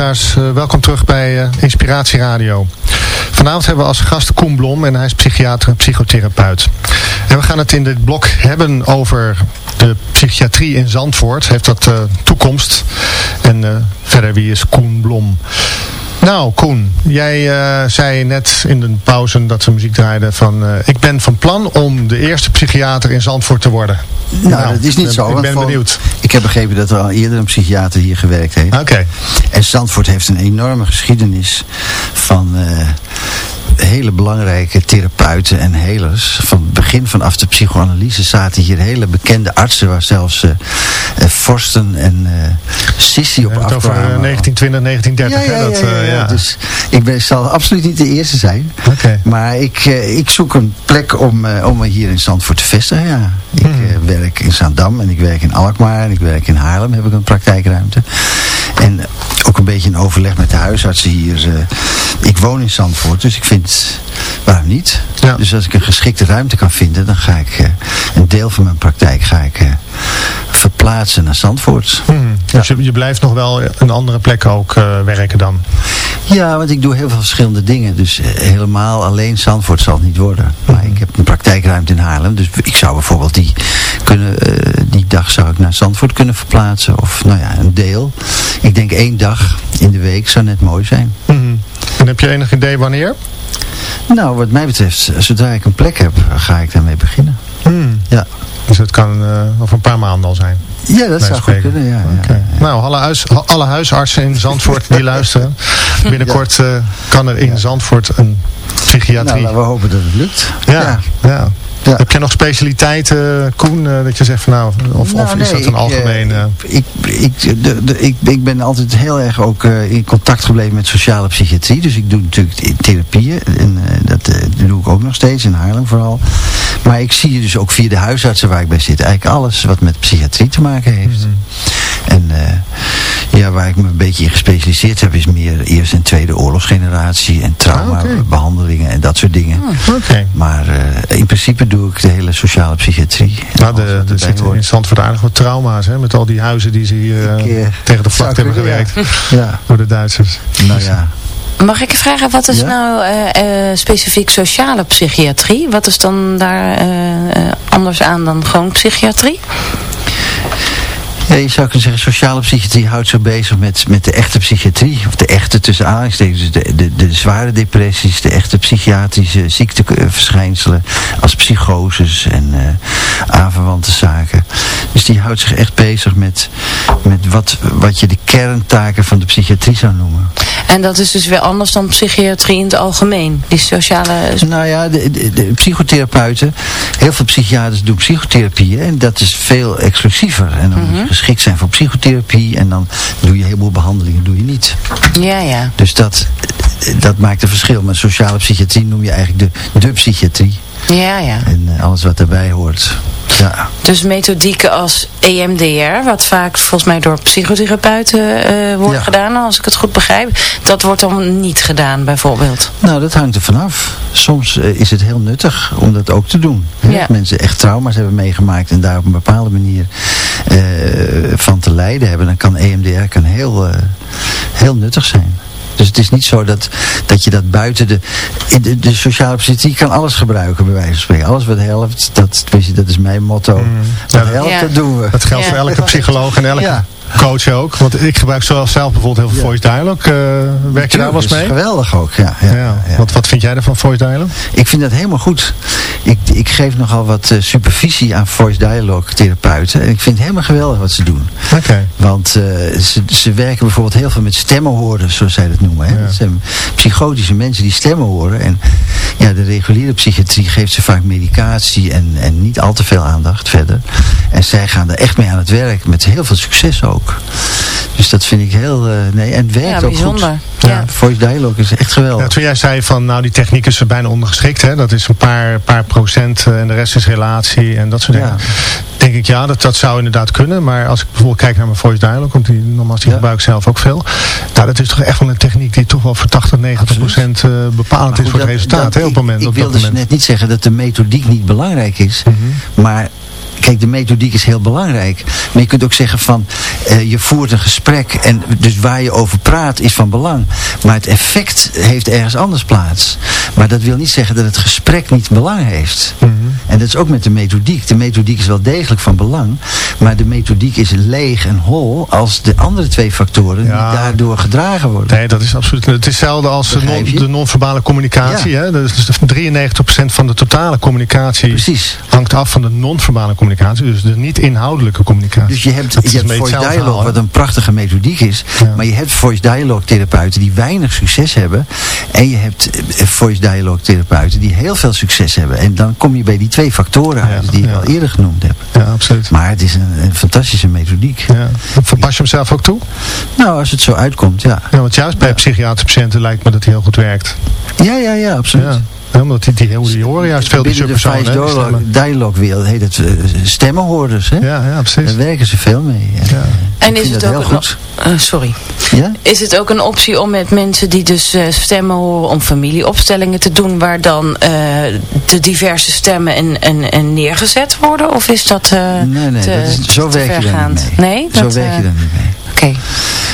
Luisteraars, uh, welkom terug bij uh, Inspiratie Radio. Vanavond hebben we als gast Koen Blom en hij is psychiater en psychotherapeut. En we gaan het in dit blok hebben over de psychiatrie in Zandvoort. Heeft dat uh, toekomst? En verder, wie is Koen Blom? Nou, Koen, jij uh, zei net in de pauze dat we muziek draaiden van... Uh, ik ben van plan om de eerste psychiater in Zandvoort te worden. Nou, nou dat is niet zo. Ik ben benieuwd. Ik heb begrepen dat er al eerder een psychiater hier gewerkt heeft. Oké. En Zandvoort heeft een enorme geschiedenis van... Uh, hele belangrijke therapeuten en helers. Van het begin vanaf de psychoanalyse zaten hier hele bekende artsen, waar zelfs uh, Forsten en uh, Sissi op afkwamen. Over 1920, 1930. Ja, ja, dat, ja, ja, Dus ik ben, zal absoluut niet de eerste zijn. Okay. Maar ik, ik zoek een plek om, om me hier in Zandvoort te vestigen. Ja. Ik hmm. werk in Zaandam en ik werk in Alkmaar en ik werk in Haarlem. Heb ik een praktijkruimte. En ook een beetje in overleg met de huisartsen hier. ik woon in Zandvoort, dus ik vind waarom niet? Ja. Dus als ik een geschikte ruimte kan vinden, dan ga ik uh, een deel van mijn praktijk ga ik, verplaatsen naar Zandvoort. Hmm. Dus je, je, blijft nog wel een andere plek ook uh, werken dan? Ja, want ik doe heel veel verschillende dingen. Dus helemaal alleen Zandvoort zal het niet worden. Maar ik heb een praktijkruimte in Haarlem. Dus ik zou bijvoorbeeld die, kunnen, die dag zou ik naar Zandvoort kunnen verplaatsen. Of nou ja, een deel. Ik denk één dag in de week zou net mooi zijn. Hmm. En heb je enig idee wanneer? Nou, wat mij betreft, zodra ik een plek heb, ga ik daarmee beginnen. Hmm. Ja. Dus het kan uh, over een paar maanden al zijn? Ja, dat zou goed kunnen, ja, okay. ja, ja, Nou, alle, huis, alle huisartsen in Zandvoort die luisteren. Binnenkort uh, kan er in Zandvoort een psychiatrie. Nou, we hopen dat het lukt. ja. ja. Ja. Heb je nog specialiteiten, Koen, uh, dat je zegt van nou, of, nou, of is nee, dat een algemeen... Ik, ik, de, de, ik, ik ben altijd heel erg ook in contact gebleven met sociale psychiatrie. Dus ik doe natuurlijk therapieën. En dat, dat, doe ik ook nog steeds, in Haarlem vooral. Maar ik zie dus ook via de huisartsen waar ik bij zit. Eigenlijk alles wat met psychiatrie te maken heeft. Mm -hmm. En ja, waar ik me een beetje in gespecialiseerd heb is meer eerste en tweede oorlogsgeneratie. En traumabehandelingen ah, okay. en dat soort dingen. Ah, okay. Maar in principe doe ik de hele sociale psychiatrie. Nou, de, de, er zitten in Zandvoort aardig wat trauma's, hè? Met al die huizen die ze hier uh, tegen de vlakte hebben gewerkt. Ja. Door de Duitsers. Nou ja. Mag ik vragen, wat is ja? nou uh, uh, specifiek sociale psychiatrie? Wat is dan daar anders aan dan gewoon psychiatrie? Ja, je zou kunnen zeggen, sociale psychiatrie houdt zich bezig met, met de echte psychiatrie. Of de echte tussen aanhalingstekens. Dus de, de, de zware depressies, de echte psychiatrische ziekteverschijnselen. Als psychoses en uh, aanverwante zaken. Dus die houdt zich echt bezig met, met wat, wat je de kerntaken van de psychiatrie zou noemen. En dat is dus weer anders dan psychiatrie in het algemeen? Die sociale... Nou ja, de, de, de psychotherapeuten, heel veel psychiaters doen psychotherapie. En dat is veel exclusiever. En dan mm -hmm geschikt zijn voor psychotherapie. En dan doe je een heleboel behandelingen, doe je niet. Ja, ja. Dus dat, dat maakt een verschil. Maar sociale psychiatrie noem je eigenlijk de, de psychiatrie. Ja, ja. En uh, alles wat daarbij hoort. Ja. Dus methodieken als EMDR, wat vaak volgens mij door psychotherapeuten uh, wordt ja. gedaan, als ik het goed begrijp. Dat wordt dan niet gedaan bijvoorbeeld? Nou, dat hangt er vanaf. Soms uh, is het heel nuttig om dat ook te doen. Ja. Als mensen echt trauma's hebben meegemaakt en daar op een bepaalde manier van te lijden hebben, dan kan EMDR kan heel, heel nuttig zijn. Dus het is niet zo dat, dat je dat buiten de, de... De sociale psychiatrie kan alles gebruiken, bij wijze van spreken. Alles wat helpt, dat, dat is mijn motto. Mm. Wat ja, helpt, ja. dat doen we. Dat geldt Ja. voor elke psycholoog en elke Ja. Coach ook. Want ik gebruik zelf zelf bijvoorbeeld heel veel voice dialogue. Uh, werk je daar wel eens mee? geweldig ook, ja. ja, Ja. Wat, wat vind jij ervan, voice dialogue? Ik vind dat helemaal goed. Ik, ik geef nogal wat uh, supervisie aan voice dialogue therapeuten. En ik vind het helemaal geweldig wat ze doen. Oké. Want uh, ze, ze werken bijvoorbeeld heel veel met stemmenhoorders, zoals zij dat noemen. Hè? Dat zijn psychotische mensen die stemmen horen. En ja, de reguliere psychiatrie geeft ze vaak medicatie en, en niet al te veel aandacht verder. En zij gaan er echt mee aan het werk, met heel veel succes ook. Dus dat vind ik heel... Uh, nee, en het werkt Ja, ook bijzonder. goed. Ja. Voice dialogue is echt geweldig. Ja, toen jij zei van, nou die techniek is er bijna ondergeschikt, hè? dat is een paar, paar procent eh, en de rest is relatie en dat soort Ja. dingen. Denk ik, ja, dat, dat zou inderdaad kunnen. Maar als ik bijvoorbeeld kijk naar mijn voice dialogue, want die, nogmaals, die Ja. gebruik ik zelf ook veel. Nou, dat is toch echt wel een techniek die toch wel voor 80, 90 procent eh, bepalend Maar is voor het resultaat, dat- op het moment. Ik, op ik wil dus moment. net niet zeggen dat de methodiek niet belangrijk is. Mhm. Maar kijk, de methodiek is heel belangrijk. Maar je kunt ook zeggen van, eh, je voert een gesprek en dus waar je over praat is van belang. Maar het effect heeft ergens anders plaats. Maar dat wil niet zeggen dat het gesprek niet belang heeft. Mhm. En dat is ook met de methodiek. De methodiek is wel degelijk van belang. Maar de methodiek is leeg en hol als de andere twee factoren Ja. die daardoor gedragen worden. Nee, dat is absoluut. Het is hetzelfde als de, Begrijp non, non-verbale communicatie. Ja. Hè? Dus 93% van de totale communicatie Precies. hangt af van de non-verbale communicatie. Dus de niet-inhoudelijke communicatie. Dus je hebt, Dat je hebt voice dialogue, verhaal, wat een prachtige methodiek is. Ja. Maar je hebt voice dialogue therapeuten die weinig succes hebben. En je hebt eh, voice dialogue therapeuten die heel veel succes hebben. En dan kom je bij die twee factoren uit Ja, die ja. al eerder genoemd hebt. hè? Ja, absoluut. Maar het is een, een fantastische methodiek. Ja. Verpas je hem zelf ook toe? Nou, als het zo uitkomt, ja. Ja, want juist bij psychiatrische patiënten lijkt me dat hij heel goed werkt. Ja, ja, ja, absoluut. Ja. Omdat die, die, die, horen juist veel die Binnen de subpersonen. voice hè, die dialogue, wereld heet het eh, stemmenhoorders. Hè? Ja, ja, precies. Daar werken ze veel mee. En, Ja. En is het dat ook heel een, goed. eh, sorry. Ja? Is het ook een optie om met mensen die dus eh, stemmen horen om familieopstellingen te doen waar dan eh, de diverse stemmen en, en, en neergezet worden? Of is dat eh Nee, nee, te, dat is, zo te werk je daar vergaand? niet mee. Nee? Zo Dat, werk je eh, daar niet mee.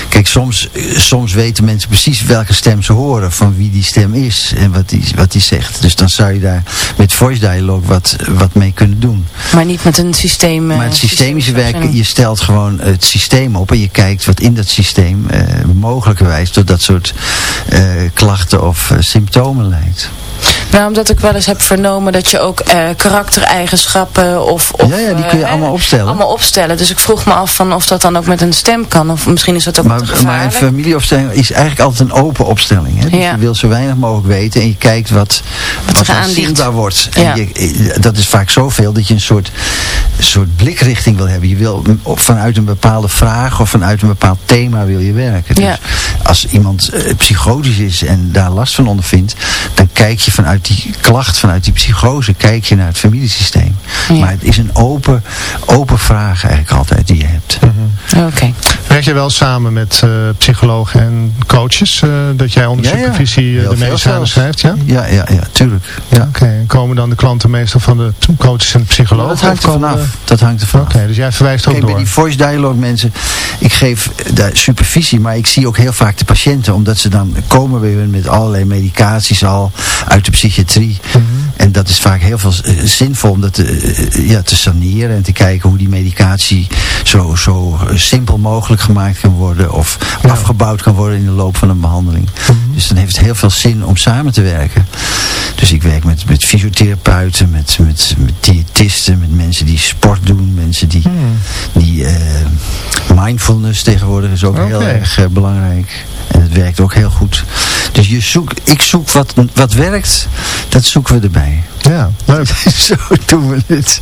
Kijk, soms, soms weten mensen precies welke stem ze horen, van wie die stem is en wat die, wat die zegt. Dus dan zou je daar met voice dialogue wat, wat mee kunnen doen. Maar niet met een systeem. eh, maar het systemische werken, je stelt gewoon het systeem op en je kijkt wat in dat systeem eh, mogelijkerwijs tot dat soort eh, klachten of symptomen leidt. Nou, omdat ik wel eens heb vernomen dat je ook eh, karaktereigenschappen of, of... Ja, ja, die kun je eh, allemaal opstellen. Allemaal opstellen. Dus ik vroeg me af van of dat dan ook met een stem kan. Of misschien is dat ook Maar, maar een familieopstelling is eigenlijk altijd een open opstelling. Hè? Dus Ja. je wil zo weinig mogelijk weten en je kijkt wat, wat, dan aandient. zichtbaar wordt. Ja. En je, eh, dat is vaak zoveel dat je een soort, soort blikrichting wil hebben. Je wil vanuit een bepaalde vraag of vanuit een bepaald thema wil je werken. Dus Ja. als iemand eh, psychotisch is en daar last van ondervindt, dan kijk je vanuit die klacht, vanuit die psychose, kijk je naar het familiesysteem. Ja. Maar het is een open, open vraag eigenlijk altijd die je hebt. Oké. Werk je wel samen met eh, psychologen en coaches? eh, dat jij onder Ja, ja. supervisie eh, de medicijnen schrijft? Ja? Ja, ja, ja, tuurlijk. Ja. Oké, en komen dan de klanten meestal van de coaches en de psychologen? dat hangt er komen vanaf. de- Dat hangt er vanaf. Oké, dus jij verwijst ook Kijk, bij door. die voice dialogue mensen, ik geef daar supervisie, maar ik zie ook heel vaak de patiënten, omdat ze dan komen bij hun met allerlei medicaties al uit de psychiatrie. Mhm. En dat is vaak heel veel eh, zinvol om dat te, eh, ja, te saneren en te kijken hoe die medicatie zo, zo eh, simpel mogelijk gemaakt kan worden of Ja. afgebouwd kan worden in de loop van een behandeling. Mhm. Dus dan heeft het heel veel zin om samen te werken. Dus ik werk met, met fysiotherapeuten, met, met, met diëtisten, met mensen die sport doen, mensen die, Hmm. die eh, mindfulness tegenwoordig is ook heel erg eh, belangrijk. En het werkt ook heel goed. Dus je zoekt, ik zoek wat, wat werkt, dat zoeken we erbij. day Ja, leuk. Zo doen we het.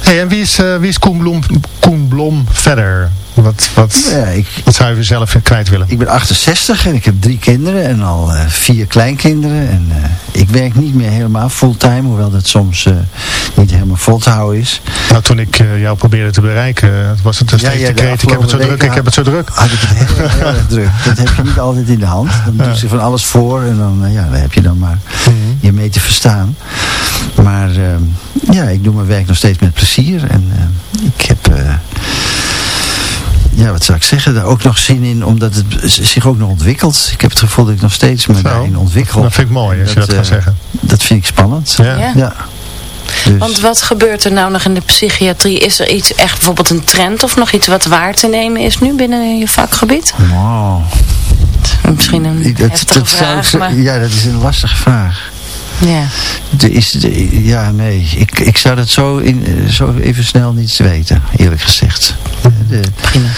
Hey, en wie is, eh, wie is Koen, Blom, Koen Blom verder? Wat, wat, Ja, ik, wat zou je jezelf kwijt willen? ik ben 68 en ik heb drie kinderen en al eh, vier kleinkinderen. En eh, ik werk niet meer helemaal fulltime, hoewel dat soms niet helemaal vol te houden is. Nou, toen ik jou probeerde te bereiken, was het een Ja, steeds ja. Ik heb het zo druk, ik heb het zo druk. Had ik het heel, heel erg druk. Dat heb je niet altijd in de hand. Dan Ja. doet ze van alles voor en dan, ja, daar heb je dan maar Mhm. je mee te verstaan. Maar eh, ja, ik doe mijn werk nog steeds met plezier. En eh, ik heb... eh, ja, wat zou ik zeggen, daar ook nog zin in, omdat het zich ook nog ontwikkelt. Ik heb het gevoel dat ik nog steeds me Zo. daarin ontwikkel. Dat vind ik mooi als je dat eh, gaat zeggen. Dat vind ik spannend. Ja. Ja. Ja. Dus, Want wat gebeurt er nou nog in de psychiatrie? Is er iets echt bijvoorbeeld een trend of nog iets wat waar te nemen is nu binnen je vakgebied? wow. Misschien een Ik- dat- heftige dat zou ik vraag, ze- maar Ja, dat is een lastige vraag. Ja. Er is, de- ja, nee. Ik, ik zou dat zo, in, eh, zo even snel niet weten, eerlijk gezegd. De, prima.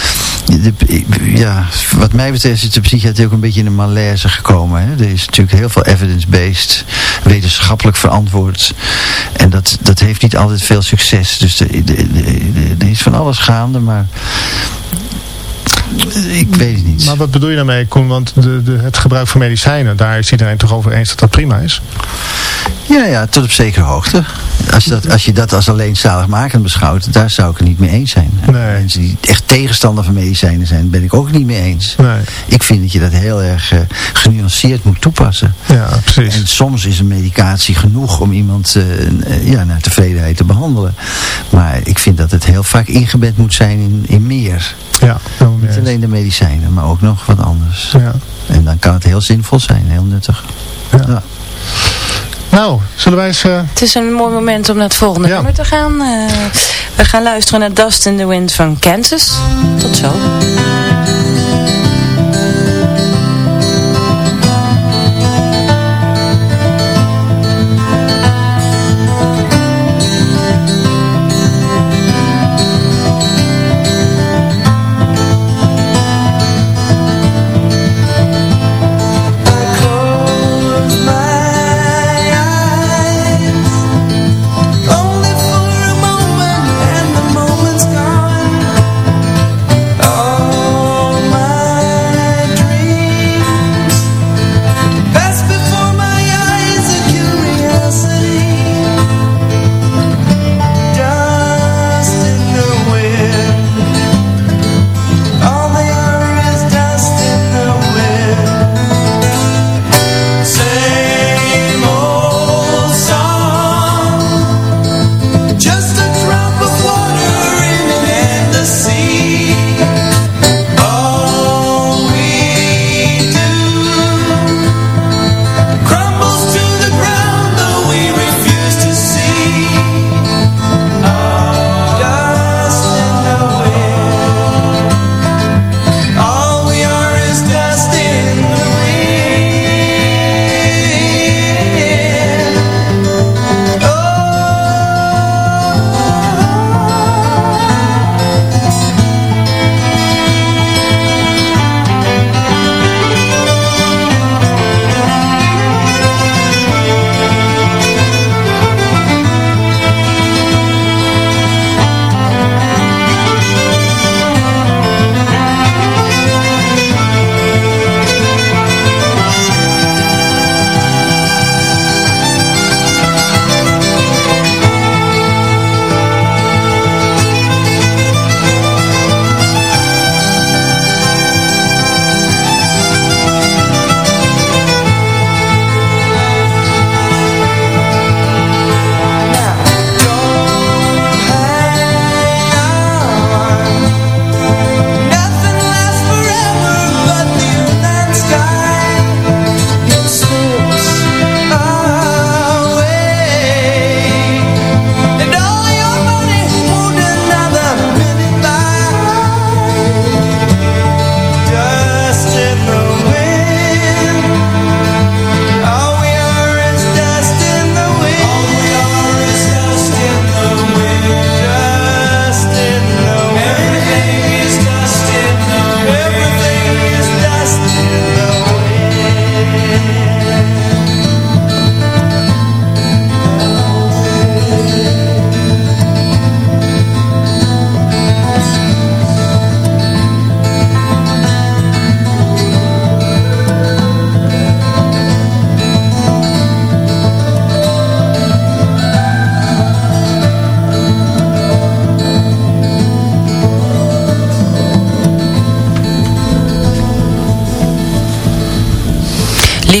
de, ja, wat mij betreft is de psychiatrie ook een beetje in een malaise gekomen. Hè. Er is natuurlijk heel veel evidence-based, wetenschappelijk verantwoord. En dat, dat heeft niet altijd veel succes. Dus de- de- de- de- er is van alles gaande, maar Ik weet het niet. Maar wat bedoel je daarmee, Koen? Want de, de, het gebruik van medicijnen, daar is iedereen toch over eens dat dat prima is? Ja, ja, tot op zekere hoogte. Als je dat, als, je dat als alleen zaligmakend beschouwt, daar zou ik het niet mee eens zijn. Nee. Mensen die echt tegenstander van medicijnen zijn, ben ik ook niet mee eens. Nee. Ik vind dat je dat heel erg eh, genuanceerd moet toepassen. Ja, precies. En soms is een medicatie genoeg om iemand eh, eh, ja, naar tevredenheid te behandelen. Maar ik vind dat het heel vaak ingebed moet zijn in, in meer. Ja, helemaal mee Niet eens. Alleen de medicijnen, maar ook nog wat anders. Ja. En dan kan het heel zinvol zijn, heel nuttig. Ja. Ja. Nou, zullen wij eens... eh, Het is een mooi moment om naar het volgende Ja. nummer te gaan. Eh, we gaan luisteren naar Dust in the Wind van Kansas. Tot zo.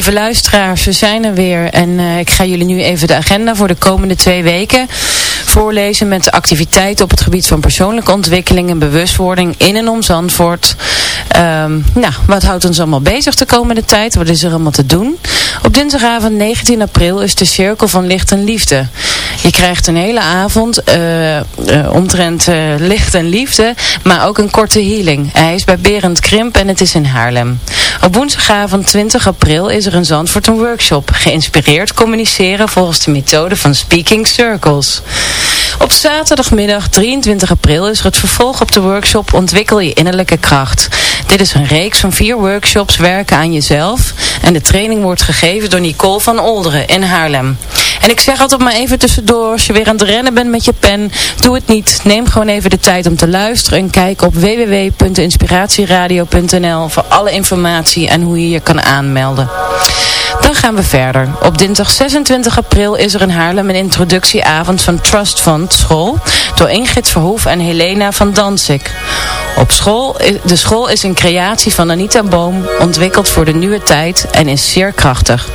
Lieve luisteraars, we zijn er weer en eh, ik ga jullie nu even de agenda voor de komende twee weken voorlezen met de activiteiten op het gebied van persoonlijke ontwikkeling en bewustwording in en om Zandvoort. Ehm, nou, wat houdt ons allemaal bezig de komende tijd? Wat is er allemaal te doen? Op dinsdagavond 19 april is de Cirkel van Licht en Liefde. Je krijgt een hele avond eh, eh, omtrent licht en liefde, maar ook een korte healing. Hij is bij Berend Krimp en het is in Haarlem. Op woensdagavond 20 april is er in Zandvoort een workshop. Geïnspireerd communiceren volgens de methode van Speaking Circles. Op zaterdagmiddag 23 april is er het vervolg op de workshop Ontwikkel je innerlijke kracht. Dit is een reeks van vier workshops werken aan jezelf. En de training wordt gegeven door Nicole van Olderen in Haarlem. En ik zeg altijd maar even tussendoor, als je weer aan het rennen bent met je pen, doe het niet. Neem gewoon even de tijd om te luisteren en kijk op www.inspiratieradio.nl voor alle informatie en hoe je je kan aanmelden. Dan gaan we verder. Op dinsdag 26 april is er in Haarlem een introductieavond van Trust Fund School door Ingrid Verhoef en Helena van Danzig. Op school, de school is een creatie van Anita Boom, ontwikkeld voor de nieuwe tijd en is zeer krachtig.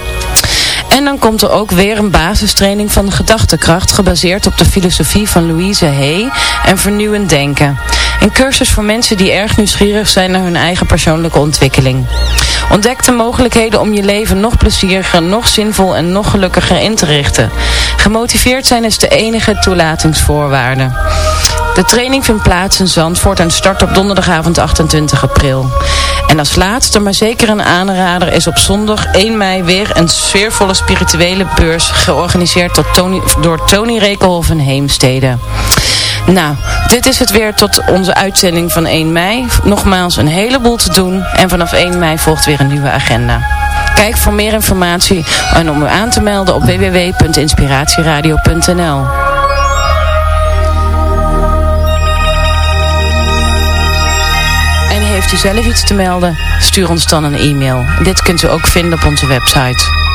En dan komt er ook weer een basistraining van gedachtekracht gebaseerd op de filosofie van Louise Hay en vernieuwend denken. Een cursus voor mensen die erg nieuwsgierig zijn naar hun eigen persoonlijke ontwikkeling. Ontdek de mogelijkheden om je leven nog plezieriger, nog zinvol en nog gelukkiger in te richten. Gemotiveerd zijn is de enige toelatingsvoorwaarde. De training vindt plaats in Zandvoort en start op donderdagavond 28 april. En als laatste, maar zeker een aanrader, is op zondag 1 mei weer een sfeervolle spirituele beurs georganiseerd door Tony, door Tony Rekelhoff in Heemstede. Nou, dit is het weer tot onze uitzending van 1 mei. Nogmaals een heleboel te doen en vanaf 1 mei volgt weer een nieuwe agenda. Kijk voor meer informatie en om u aan te melden op www.inspiratieradio.nl En heeft u zelf iets te melden? Stuur ons dan een e-mail. Dit kunt u ook vinden op onze website.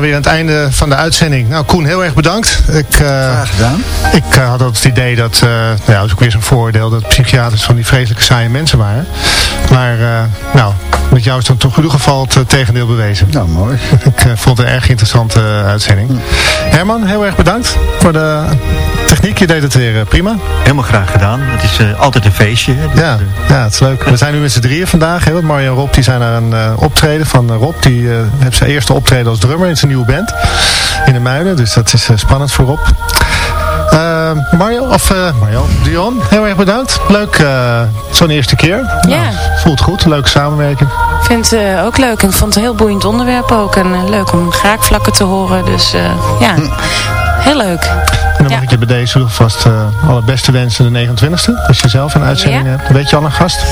We weer aan het einde van de uitzending. Nou, Koen, heel erg bedankt. Ik, Graag gedaan. ik eh, had altijd het idee dat, eh, nou ja, dat is ook weer zo'n voordeel, dat psychiaters van die vreselijke saaie mensen waren. Maar, nou, met jou is dan toch in ieder geval het tegendeel bewezen. Nou, mooi. Ik vond het een erg interessante uitzending. Herman, heel erg bedankt voor de techniek. Je deed het weer eh, prima. Helemaal graag gedaan. Het is eh, altijd een feestje. hè. Dus, Ja, eh, ja, het is leuk. We zijn nu met z'n drieën vandaag. Hè? want Mario en Rob die zijn naar een eh, optreden van Rob. Die eh, heeft zijn eerste optreden als drummer in zijn nieuwe band. In de Muiden. Dus dat is eh, spannend voor Rob. Mario, of eh, Mario, Dion, heel erg bedankt. Leuk, eh, zo'n eerste keer. Nou, voelt goed, leuke samenwerking. Ik vind het eh, ook leuk en ik vond het een heel boeiend onderwerp ook. En leuk om graakvlakken te horen. Dus eh, ja, heel leuk. Dan Ja. mag ik je bij deze alvast uh, alle beste wensen de 29e. Als je zelf een uitzending hebt. Weet je al een gast?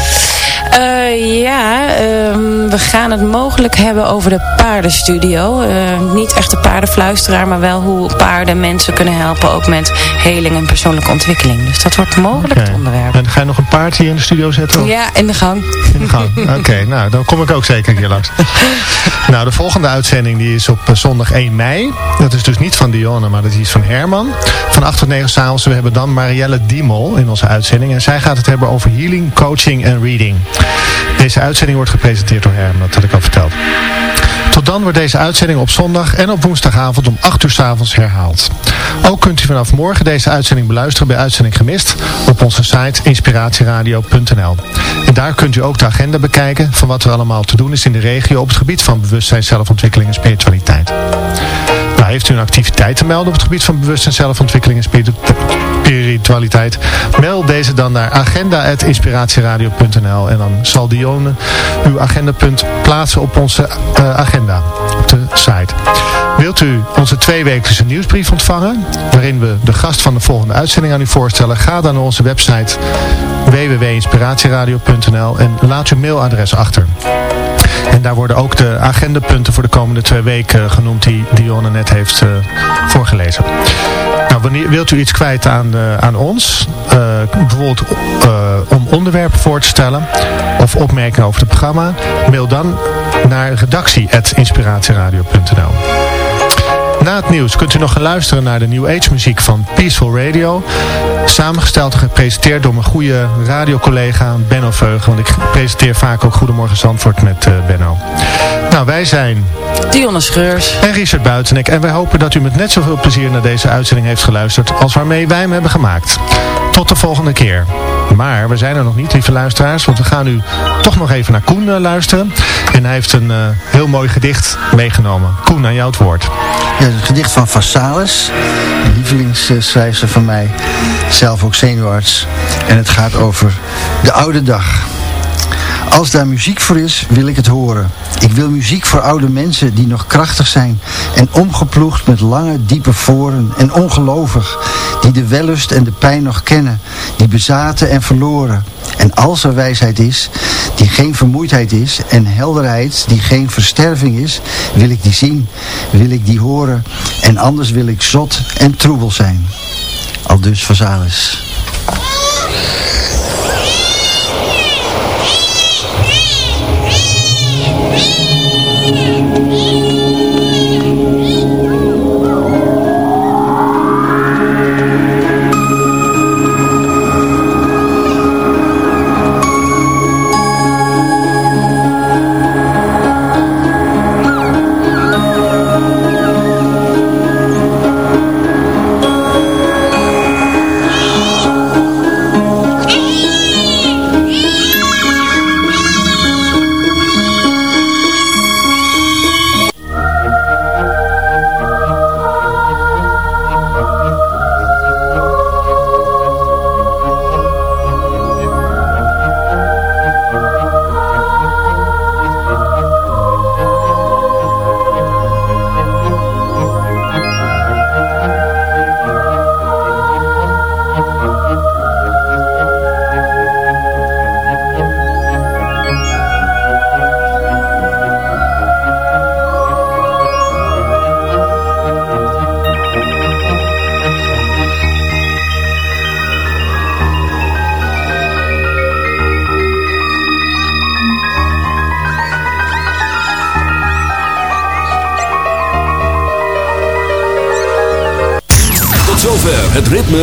Eh, ja, ehm, we gaan het mogelijk hebben over de paardenstudio. Eh, niet echt de paardenfluisteraar, maar wel hoe paarden mensen kunnen helpen. Ook met heling en persoonlijke ontwikkeling. Dus dat wordt mogelijk het onderwerp. En ga je nog een paard hier in de studio zetten? of? Ja, in de gang. In de gang. Oké, nou dan kom ik ook zeker een keer langs. nou, de volgende uitzending die is op eh, zondag 1 mei. Dat is dus niet van Dionne, maar dat is van Herman. Van 8 tot 9 s'avonds. We hebben dan Marielle Diemol in onze uitzending. En zij gaat het hebben over healing, coaching en reading. Deze uitzending wordt gepresenteerd door Herman, dat had ik al verteld. Tot dan wordt deze uitzending op zondag en op woensdagavond om 8 uur s avonds herhaald. Ook kunt u vanaf morgen deze uitzending beluisteren bij Uitzending Gemist op onze site inspiratieradio.nl. En daar kunt u ook de agenda bekijken van wat er allemaal te doen is in de regio op het gebied van bewustzijn, zelfontwikkeling en spiritualiteit. Heeft u een activiteit te melden op het gebied van bewustzijn, zelfontwikkeling en spiritu- spiritualiteit? Mail deze dan naar agenda.inspiratieradio.nl en dan zal Dione uw agendapunt plaatsen op onze eh, agenda, op de site. Wilt u onze tweewekelijkse nieuwsbrief ontvangen, waarin we de gast van de volgende uitzending aan u voorstellen? Ga dan naar onze website www.inspiratieradio.nl en laat uw mailadres achter. En daar worden ook de agendapunten voor de komende twee weken genoemd die Dionne net heeft eh, voorgelezen. Nou, wanneer, wilt u iets kwijt aan, eh, aan ons? eh, bijvoorbeeld eh, om onderwerpen voor te stellen of opmerkingen over het programma? Mail dan naar redactie.inspiratieradio.nl na het nieuws kunt u nog gaan luisteren naar de New Age muziek van Peaceful Radio. Samengesteld en gepresenteerd door mijn goede radiocollega Benno Veugen. Want ik presenteer vaak ook Goedemorgen Zandvoort met eh, Benno. Nou, wij zijn Dionne Schreurs. en Richard Buitenek. En wij hopen dat u met net zoveel plezier naar deze uitzending heeft geluisterd als waarmee wij hem hebben gemaakt. Tot de volgende keer. Maar we zijn er nog niet, lieve luisteraars, want we gaan nu toch nog even naar Koen eh, luisteren. En hij heeft een eh, heel mooi gedicht meegenomen. Koen, aan jou het woord. Ja, het gedicht van Vassalis, een lievelingsschrijfster van mij, zelf ook zenuwarts. En het gaat over de oude dag. Als daar muziek voor is, wil ik het horen. Ik wil muziek voor oude mensen die nog krachtig zijn en omgeploegd met lange, diepe voren en ongelovig, die de wellust en de pijn nog kennen, die bezaten en verloren. En als er wijsheid is, die geen vermoeidheid is, en helderheid die geen versterving is, wil ik die zien, wil ik die horen, en anders wil ik zot en troebel zijn. Al dus Vazalis.